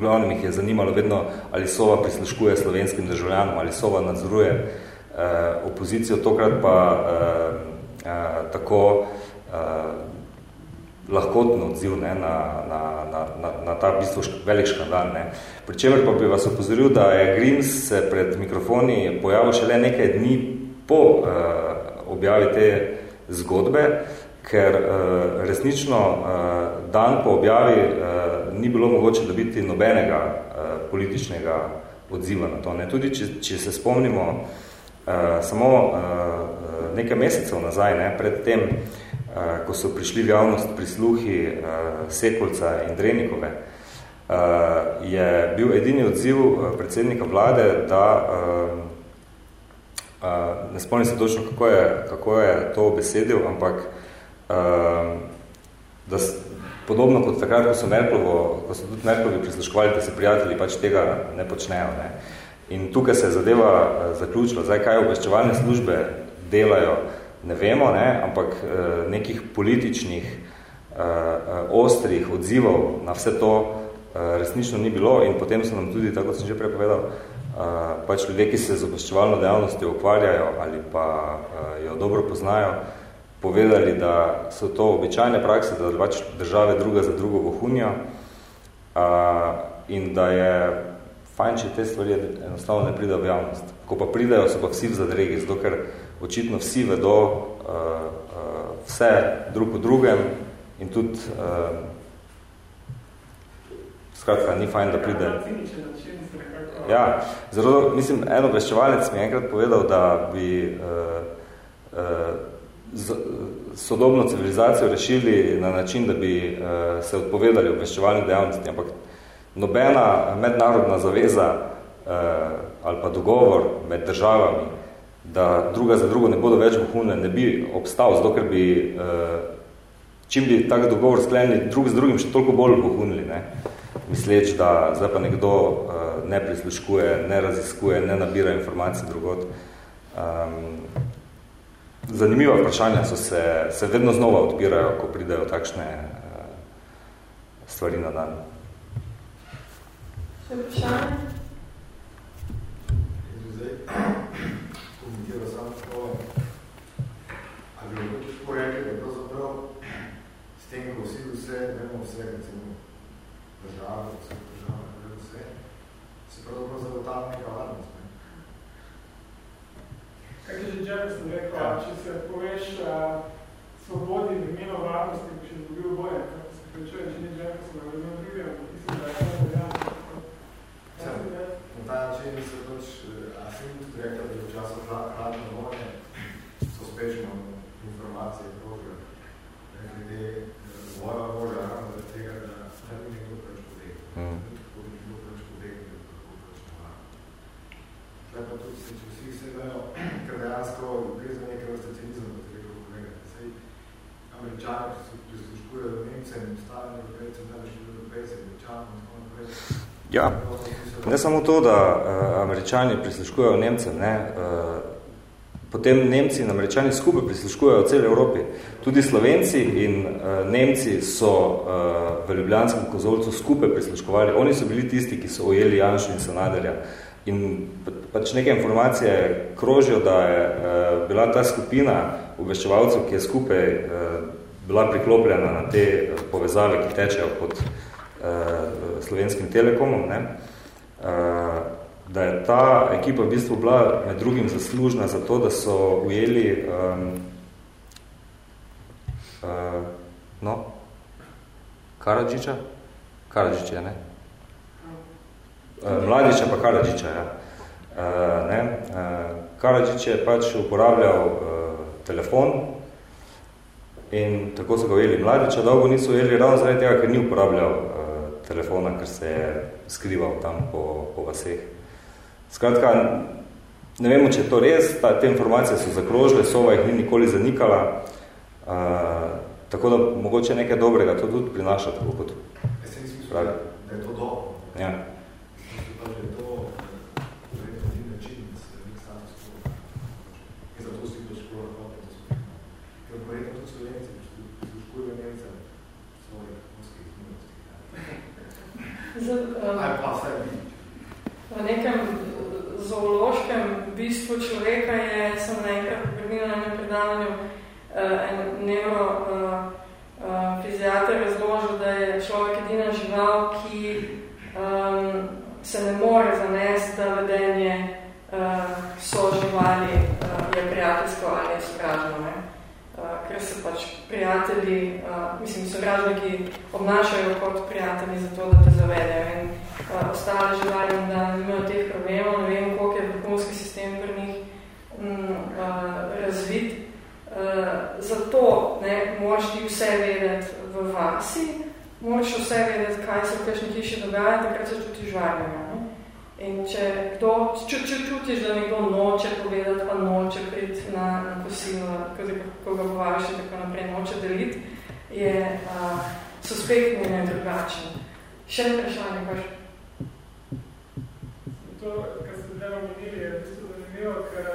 [SPEAKER 6] v glavnem jih je zanimalo vedno, ali Sova prisluškuje slovenskim državljanom, ali Sova nadzoruje eh, opozicijo, tokrat pa eh, eh, tako eh, lahkotno odziv ne, na, na, na, na, na ta v bistvu velik škandal. Ne. Pričemer pa bi vas opozoril, da je Grims se pred mikrofoni pojavil šele nekaj dni po eh, objavi te zgodbe, ker uh, resnično uh, dan po objavi uh, ni bilo mogoče dobiti nobenega uh, političnega odziva na to. Ne? Tudi, če, če se spomnimo uh, samo uh, nekaj mesecev nazaj, ne? pred tem, uh, ko so prišli v javnost prisluhi uh, Sekolca in Drenikove, uh, je bil edini odziv uh, predsednika vlade, da uh, uh, ne spomnim se točno, kako je, kako je to besedil, ampak Ehm, da podobno kot takrat, ko so, Merklovo, ko so tudi Merklovi prisluškovali, da se prijatelji pač tega ne počnejo. Ne. In tukaj se je zadeva uh, zaključila. Zdaj, kaj obveščevalne službe delajo, ne vemo, ne, ampak uh, nekih političnih, uh, ostrih odzivov na vse to resnično ni bilo in potem so nam tudi, tako sem že prepovedal, pač ljudje, ki se z obveščevalno dejavnostjo ukvarjajo ali pa jo dobro poznajo, povedali, da so to običajne prakse, da pač države druga za drugo vohunijo a, in da je fajn, če te stvari enostavno ne pridejo v javnost. Ko pa pridejo, so pa vsi v zadregi, zato ker očitno vsi vedo a, a, vse drug o drugem in tudi a, skratka, ni fajn, da pride. Ja, zelo, mislim, eno obveščevalec mi je enkrat povedal, da bi uh, uh, sodobno civilizacijo rešili na način, da bi uh, se odpovedali obveščevalnih dejavnosti, ampak nobena mednarodna zaveza uh, ali pa dogovor med državami, da druga za drugo ne bodo več vohune, ne bi obstal, zato ker bi, uh, čim bi tak dogovor sklenili drug z drugim, še toliko bolj vohunili, ne? misleč, da zdaj pa nekdo uh, ne prisluškuje, ne raziskuje, ne nabira informacij drugot. Um, zanimiva vprašanja so se, se vedno znova odpirajo, ko pridejo takšne uh, stvari na dan.
[SPEAKER 2] Še vprašanje?
[SPEAKER 8] Zdaj, komentira samo svoje. Ali bi lahko tako rekli, da pravzaprav s tem, ko vsi vse, vemo vse, recimo države, vse države, vse, se pravzaprav zagotavlja neka varnost.
[SPEAKER 7] Je že Jefferson rekel, ja. če se poveš uh, svobodi v imenu varnosti, bi še dobil boje, kako se pričuje, če ni Jefferson, ali ne drugim, mislim, da je to dejanje.
[SPEAKER 8] Na ta način se pač, a si tudi rekla, da v času hladne vojne so uspešno informacije prožile glede razvoja moža, ravno zaradi tega, da ne bi nekdo preč podegnil. Mm. Tako bi nekdo preč podegnil, kako preč navarno. Tukaj pa tudi se, če vsi se vejo, dejansko gre za nekaj vrste cinizem, kot je rekel kolega. Sej američani, ki se prisluškujejo Nemcem, stavljeni Evropejcem, da bi šli Evropejcem, američanom in tako naprej,
[SPEAKER 6] Ja, ne samo to, da uh, američani prisluškujejo Nemcem, ne, uh, potem Nemci in američani skupaj prisluškujejo v celi Evropi. Tudi Slovenci in uh, Nemci so uh, v Ljubljanskem kozolcu skupaj prisluškovali. Oni so bili tisti, ki so ojeli Janšu in Sanaderja. In pač neke informacije krožijo, da je uh, bila ta skupina obveščevalcev, ki je skupaj uh, bila priklopljena na te povezave, ki tečejo pod uh, slovenskim telekomom, ne, uh, da je ta ekipa v bistvu bila med drugim zaslužna za to, da so ujeli um, uh, no, Karadžiča, Karadžič je, ne? Uh, Mladiča pa Karadžiča, ja. Uh, ne? Uh, Karadžič je pač uporabljal telefon in tako so ga ujeli Mladiča, dolgo niso ujeli ravno zaradi tega, ker ni uporabljal telefona, ker se je skrival tam po, po vaseh. Skratka, ne vemo, če je to res, ta, te informacije so zakrožile, Sova jih ni nikoli zanikala, uh, tako da mogoče nekaj dobrega to tudi prinaša, tako kot
[SPEAKER 8] pravi. Da je to dobro.
[SPEAKER 6] Ja.
[SPEAKER 2] V nekem zoološkem bistvu človeka je, sem naenkrat prebila na enem predavanju, en neuro uh, fiziater razložil, da je človek edina žival, ki um, se ne more zanesti, da vedenje uh, so živali uh, je prijateljsko ali sovražno. Ne? Ker se pač prijatelji, uh, mislim, sovražniki obnašajo kot prijatelji zato, da te zavedejo. In uh, ostale živali, da nimajo teh problemov, ne vem, koliko je vrhunski sistem pri njih um, uh, razvit. Uh, zato ne, moraš ti vse vedeti v vasi, moraš vse vedeti, kaj se v kakšni hiši dogaja, takrat se čutiš varnega. In če, kdo, če, če čutiš, da nekdo noče povedati, pa noče priti na, na kosilo, ko ga povajaš in tako naprej, noče deliti, je uh, suspektni in drugačen. Še ne vprašanje, paš?
[SPEAKER 7] To, kar ste zdaj omenili, je bistvu zanimivo, ker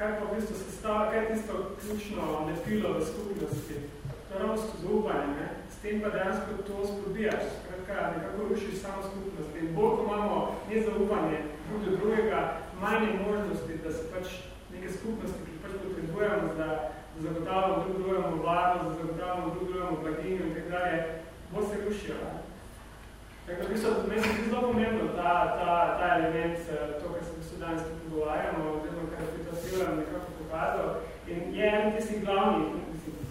[SPEAKER 7] kaj pa v bistvu se stava, kaj tisto ključno lepilo v skupnosti? To je ravno zaupanje, ne? S tem pa dejansko to spodbijaš, skratka, nekako rušiš samo skupnost. In bolj, ko imamo nezaupanje drug do drugega, manj je možnosti, da se pač neke skupnosti, ki pač potrebujemo, da zagotavljamo drug drugemu varnost, da zagotavljamo drug drugemu blaginjo in tako dalje, bolj se rušijo. Tako, v bistvu, meni se zelo pomembno ta, ta, ta element, to, kar se v bistvu danes pogovarjamo, oziroma kar je ta Silvan nekako pokazal. In je en tistih glavnih,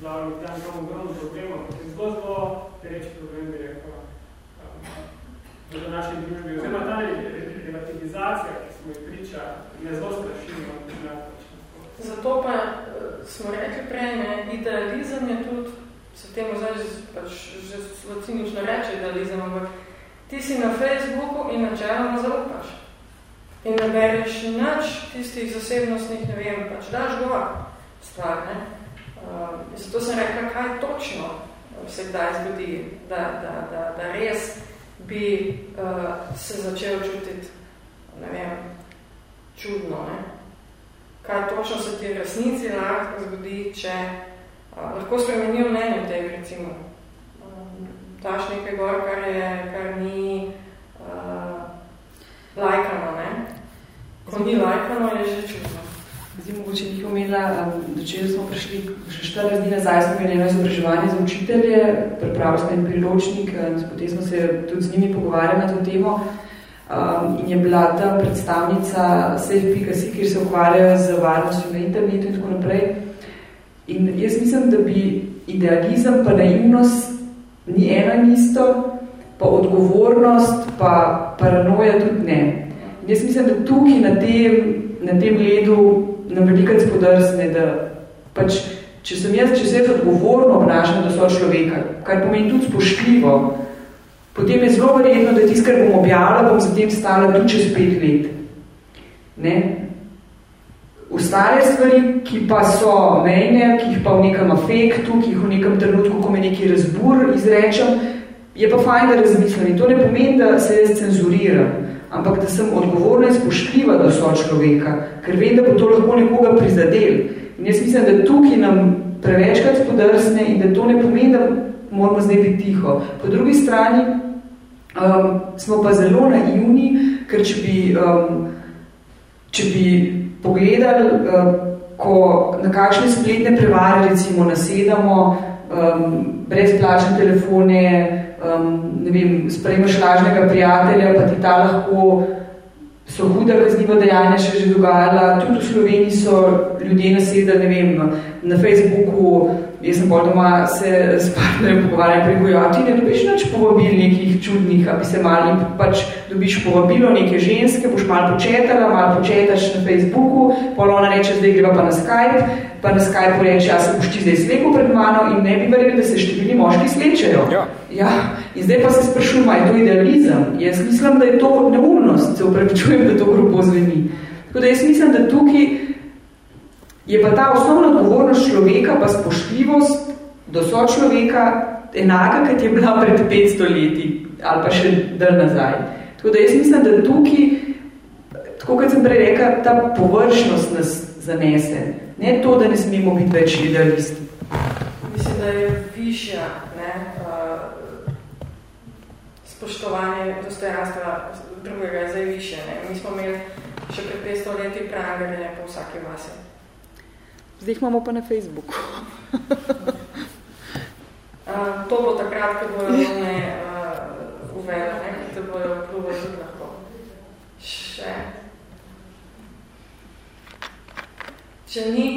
[SPEAKER 7] glavnih, tam imamo ogromno problemov, ki zelo, zelo tereči problem, bi rekel, v naši družbi. Oziroma ta relativizacija, ki smo jih priča, je zelo strašilno.
[SPEAKER 2] Zato pa smo rekli prej, ne, idealizem je tudi, se temu zdaj pač, že zelo cinično reče idealizem, ampak ti si na Facebooku in načeloma zaupaš. In ne bereš nič tistih zasebnostnih, ne vem, pač daš gor stvar, ne? Uh, zato sem rekla, kaj točno se kdaj zgodi, da, da, da, da res bi uh, se začel čutiti, ne vem, čudno, ne? Kaj točno se ti resnici lahko zgodi, če uh, lahko spremenijo mnenje v tej, recimo, daš nekaj gor, kar, je, kar ni uh, lajkano. Ne? Ko ni lajkano, je že čudno.
[SPEAKER 5] Zdaj, mogoče njih omela, do čega smo prišli, še 14 dni nazaj smo imeli eno izobraževanje za učitelje, pripravili smo en priročnik, potem smo se tudi z njimi pogovarjali na to temo um, in je bila ta predstavnica Safe.si, kjer se ukvarjajo z varnostjo na internetu in tako naprej. In jaz mislim, da bi idealizem pa naivnost ni eno in isto, pa odgovornost, pa paranoja tudi ne. In jaz mislim, da tukaj na tem, na tem ledu nam velikrat spodrsne, da pač, če sem jaz, če se odgovorno obnašam do svoj človeka, kar pomeni tudi spoštljivo, potem je zelo verjetno, da tisto, kar bom objavila, bom zatem stala tudi čez pet let. Ne? Ostale stvari, ki pa so mejne, ki jih pa v nekem afektu, ki jih v nekem trenutku, ko me neki razbur izrečem, je pa fajn, da razmislim. In to ne pomeni, da se jaz cenzuriram, ampak da sem odgovorna in spoštljiva do svoj človeka, ker vem, da bo to lahko nekoga prizadel. In jaz mislim, da tukaj nam prevečkrat spodrsne in da to ne pomeni, da moramo zdaj biti tiho. Po drugi strani um, smo pa zelo naivni, ker če bi, um, če bi pogledali, uh, ko na kakšne spletne prevare recimo nasedamo, um, brezplačne telefone, um, ne vem, sprejmeš lažnega prijatelja, pa ti ta lahko so huda kazniva dejanja še že dogajala. Tudi v Sloveniji so ljudje nasedali, ne vem, na Facebooku, jaz sem bolj doma se s partnerjem pogovarjala preko, ja, ti ne dobiš nič povabil nekih čudnih, a bi se malo pač dobiš povabilo neke ženske, boš malo početala, malo početaš na Facebooku, pol ona reče, zdaj greva pa na Skype, pa na Skype reče, ja se boš ti zdaj slekel pred mano in ne bi verjeli, da se številni moški slečejo.
[SPEAKER 6] Ja.
[SPEAKER 2] Ja. In zdaj pa se sprašujem, je to idealizem? Jaz mislim, da je to neumnost, se upravičujem, da to grobo zveni. Tako da jaz mislim, da tukaj je pa ta osnovna odgovornost človeka, pa spoštljivost do sočloveka enaka, kot je bila pred 500 leti ali pa še dan nazaj. Tako da jaz mislim, da tukaj, tako kot sem prej rekla, ta površnost nas zanese. Ne to, da ne smemo biti več idealisti.
[SPEAKER 9] Mislim, da je višja ne, uh, spoštovanje dostojanstva drugega je zdaj više. Ne. Mi smo imeli še pred 500 leti preangarjenje po vsaki vasi.
[SPEAKER 4] Zdaj imamo pa na Facebooku. (laughs)
[SPEAKER 9] uh, to bo takrat, ko bojo ne uh, uvedli, ne, ki te bojo vpluvali tudi lahko. Še. Če ni,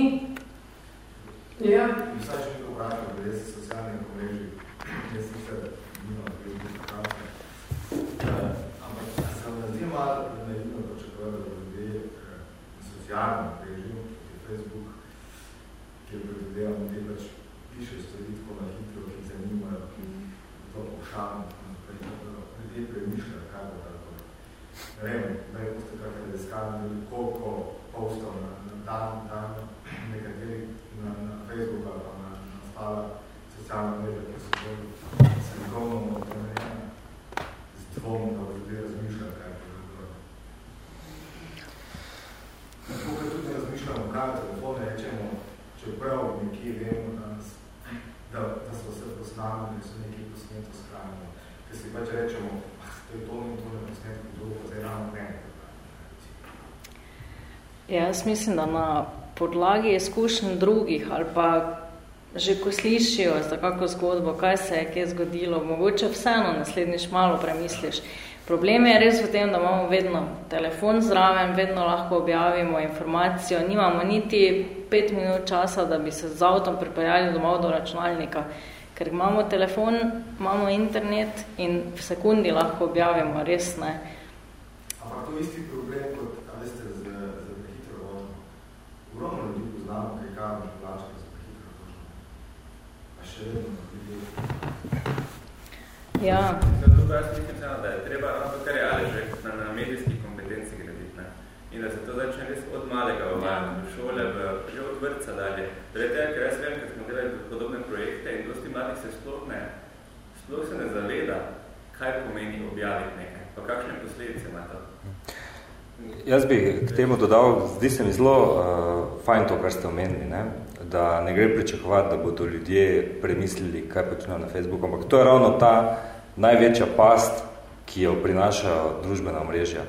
[SPEAKER 9] ja.
[SPEAKER 8] Vsaj, če nekaj vprašam, da jaz socialnih omrežij, jaz sem se nima veliko vprašam. Ampak se vam zdi malo naivno pričakovati, da ljudje na socialnem omrežju, kot je Facebook, kjer predvidevam, da pač piše stvari tako na hitro, ki zanimajo, ki to pošam, ljudje premišljajo, kaj bo tako. Ne vem, da je posto kakaj raziskali, koliko postov na, na dan, dan nekateri na, na Facebook ali pa na, na ostala socialna mreža, ki so bolj slikovno opremenjena, z dvom, da ljudje razmišljajo, kaj bo tako. Tako, kot tudi razmišljamo, kaj telefone rečemo, čeprav nekje vemo, da, nas, da, da so se posnali, da so nekaj posneto shranjeno, ker si pač rečemo, ah, to je to in to ne posneto, drugo pa zdaj ravno ne.
[SPEAKER 3] Ja, jaz mislim, da na podlagi izkušenj drugih ali pa že ko slišijo za kako zgodbo, kaj se je kje zgodilo, mogoče vseeno naslednjič malo premisliš. Problem je res v tem, da imamo vedno telefon zraven, vedno lahko objavimo informacijo, nimamo niti pet minut časa, da bi se z avtom pripeljali domov do računalnika, ker imamo telefon, imamo internet in v sekundi lahko objavimo, res ne.
[SPEAKER 8] Ampak to isti problem, še vedno bili. Ja. Sem tukaj jaz pripričana, da je treba ravno to, kar je ali
[SPEAKER 3] že
[SPEAKER 6] na, na medijski kompetenci graditi. Ne?
[SPEAKER 10] In da se to začne res od malega uvajati, v šole, v, že od vrca dalje. Zdaj, ker jaz vem, ker smo delali podobne projekte in dosti mladih se sploh ne, sploh se ne zaveda, kaj pomeni objaviti nekaj, pa kakšne posledice ima to.
[SPEAKER 6] Jaz bi k temu dodal, zdi se mi zelo uh, fajn to, kar ste omenili. Ne? Da ne gre pričakovati, da bodo ljudje premislili, kaj počnejo na Facebooku, ampak to je ravno ta največja past, ki jo prinašajo družbena omrežja.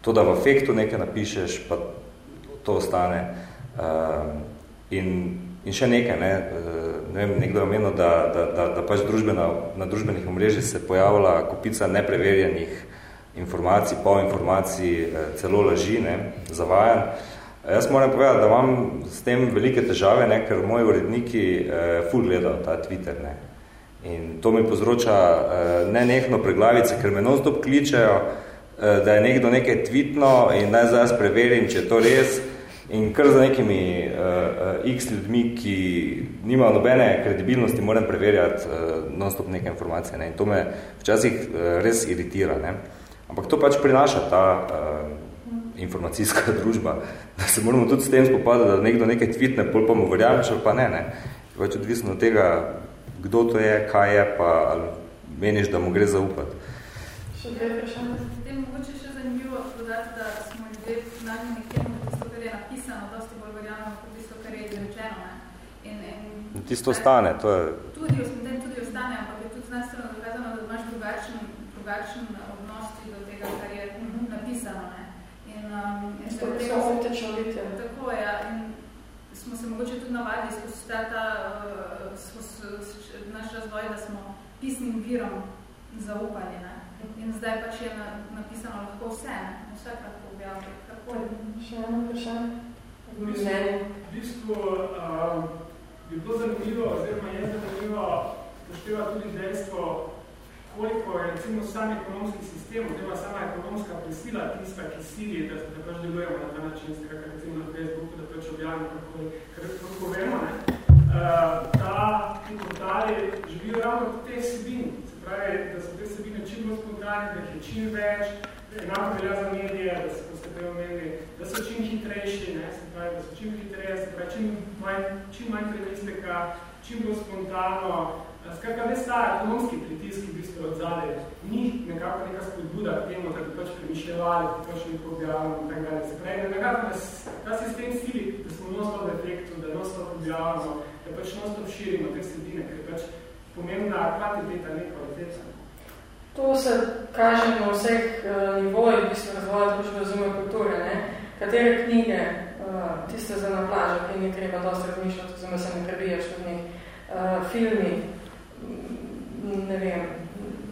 [SPEAKER 6] To, da v efektu nekaj napišeš, pa to ostane. Uh, in, in še nekaj, ne, uh, ne vem, nekdo je omenil, da, da, da, da pač družbena, na družbenih omrežjih se pojavila kupica nepreverjenih informacij, pol informacij, eh, celo laži, ne, zavajan. Jaz moram povedati, da imam s tem velike težave, ne, ker moji uredniki eh, ful gledajo ta Twitter. Ne. In to mi povzroča eh, nenehno preglavice, ker me non-stop kličejo, eh, da je nekdo nekaj tweetno in naj zdaj jaz preverim, če je to res. In kar za nekimi uh, x ljudmi, ki nimajo nobene kredibilnosti, moram preverjati uh, non-stop neke informacije. Ne. In to me včasih uh, res iritira. Ne. Ampak to pač prinaša ta uh, informacijska (laughs) družba, da se moramo tudi s tem spopadati, da nekdo nekaj tvitne, pol pa mu verjameš ali pa ne. ne. Pač odvisno od tega, kdo to je, kaj je, pa ali meniš, da mu gre zaupati.
[SPEAKER 1] Še dve vprašanje. Potem mogoče še zanimivo dodati, da smo ljudje nagnjeni k temu, da tisto, kar je napisano, dosti bolj verjamemo, kot tisto, kar je izrečeno. Ne? In, in,
[SPEAKER 6] tisto ostane, to je...
[SPEAKER 1] Tudi, tudi ostane, ampak je tudi znanstveno dokazano, da imaš drugačen, drugačen
[SPEAKER 2] um, in tako tega optično vidite.
[SPEAKER 1] Tako, ja. In smo se mogoče tudi navadili skozi ta, ta uh, skozi naš razvoj, da smo pisnim virom zaupali. Ne? In zdaj pač je na, napisano lahko vse, ne? vse kako objavljajo.
[SPEAKER 2] Še eno vprašanje?
[SPEAKER 7] V bistvu uh, bi bilo zanimivo, oziroma je zanimivo, pošteva tudi dejstvo, koliko je recimo sam ekonomski sistem, oziroma sama ekonomska prisila tista, ki sili, da, da pač delujemo na ta način, tega, recimo na Facebooku, da pač objavimo kakoli, ker kako vemo, ne, da ti portali živijo ravno od te sebine. Se pravi, da so te sebine čim bolj spontane, da jih je čim več, enako velja za medije, da se, ko ste prej omenili, da so čim hitrejši, ne, se pravi, da so čim hitreje, se pravi, čim manj, čim manj premisleka, čim bolj spontano, Skratka, ves ta ekonomski pritisk, v bistvu od zadaj, ni nekako neka spodbuda k temu, da bi pač premišljevali, da pač nekaj objavljamo in tako dalje. Se pravi, nekako nas ta sistem sili, da smo non-stop v efektu, da non-stop objavljamo, da pač non-stop širimo te sredine, ker pač pomembna kvantiteta, ne kvaliteta.
[SPEAKER 2] To se kaže na vseh uh, nivojih, v bistvu razvoja družbe razume kulture, ne? Katere knjige, uh, tiste za na plažo, ki ni treba dosti razmišljati, oziroma se ne prebijaš od njih, uh, filmi, ne vem,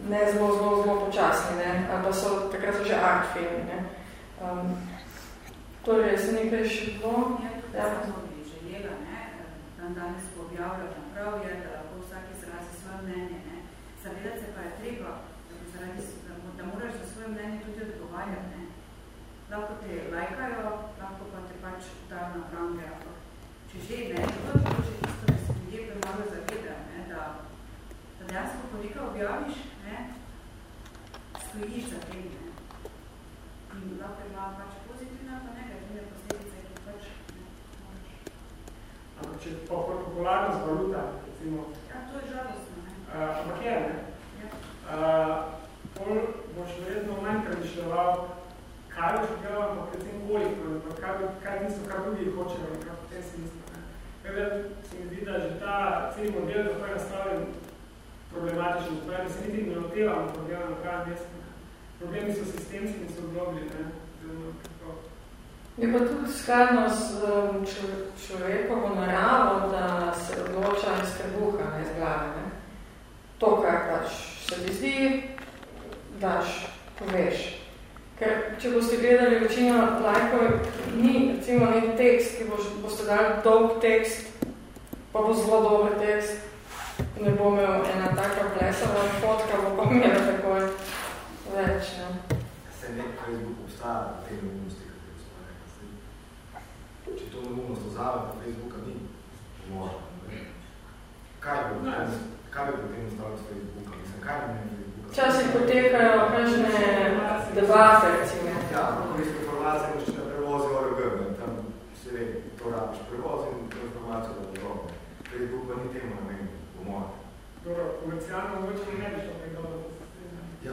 [SPEAKER 2] ne zelo, zelo, zelo počasni, ne, ali pa so, takrat so že art filmi, ne. Um, torej, se nekaj še bilo?
[SPEAKER 11] Ja, to smo bi želela, ne, dan danes ko objavljamo prav je, da lahko vsak izrazi svoje mnenje, ne. Zavedati se pa je treba, da, zaradi, da moraš za svoje mnenje tudi odgovarjati, ne. Lahko te lajkajo, lahko pa te pač da na prange, če že ne, to je že isto, da se ljudje premalo da dejansko, ko nekaj objaviš, ne, stojiš za tem. Ne. In lahko ima pač pozitivne, pa negativne posledice, ki pač ne moraš.
[SPEAKER 7] Ampak če pa popularnost valuta, recimo.
[SPEAKER 11] Ja, to je žalostno. Ne.
[SPEAKER 7] Uh, ampak je, ne?
[SPEAKER 11] Ja.
[SPEAKER 7] Uh, pol boš verjetno manj premišljal, kaj boš objavil, ampak predvsem koliko, ampak kaj, kaj niso, kaj drugi hočejo, nekako v tem smislu. Kaj se mi zdi, da že ta cel model, kako je nastavljen, problematično, pravi, da se niti ne otevamo problema na pravem mestu. Problemi so sistemski in so obrobli, ne?
[SPEAKER 2] Je pa tudi skladno s um, človekovo naravo, da se odloča iz trebuha, ne iz glave. Ne? To, kar pač se ti zdi, daš, poveš. Ker, če boste gledali večino lajkov, ni recimo nek tekst, ki boš, boste dali dolg tekst, pa bo zelo dober tekst, ne bo imel ena taka plesava fotka, bo pa imela takoj več. Ne?
[SPEAKER 8] Se nek Facebook obstaja v tej neumnosti, kako je svoje. Če to neumnost ozave, pa Facebooka ni, možno. Kaj bo, kaj bi potem ostalo s Facebooka? Mislim, kaj bi meni Facebooka?
[SPEAKER 2] Včasih potekajo kakšne debate, recimo.
[SPEAKER 8] Ja, koristke informacije, ko še ne prevozijo rabiš prevoz in informacijo na drogom. Facebook pa ni temu namenjen.
[SPEAKER 7] Dobro, komercijalno mogoče ne bi šlo kaj dobro.
[SPEAKER 8] Ja,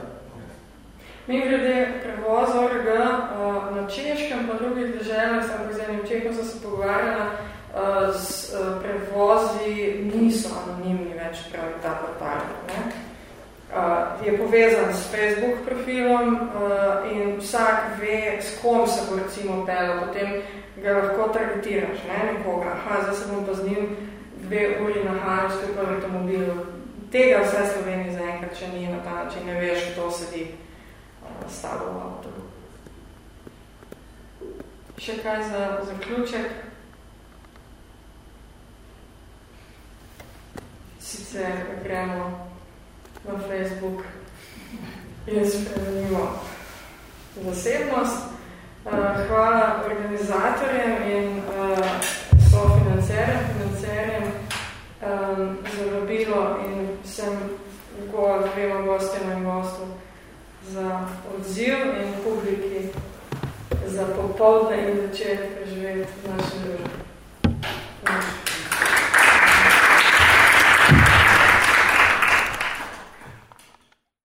[SPEAKER 2] Mi glede prevoza ORG uh, na Češkem, pa drugih državah, sem z enim Čehom sem se pogovarjala, uh, z uh, prevozi niso anonimni več pravi ta portal. Ne? Je povezan s Facebook profilom in vsak ve, s kom se bo recimo pelo, potem ga lahko targetiraš, ne, nekoga. Aha, zdaj se bom pa z njim dve uri nahajal skupaj v avtomobilu. Tega vse Sloveniji zaenkrat, če ni na ta način, ne veš, kdo sedi stalo v avto. Še kaj za zaključek? Sicer gremo na Facebook in spremenimo zasebnost. Hvala organizatorjem in sofinancerjem, financerjem za vabilo in vsem dvema gostjama in gostu za odziv in publiki za popovdne in večer preživeti v našem družbi.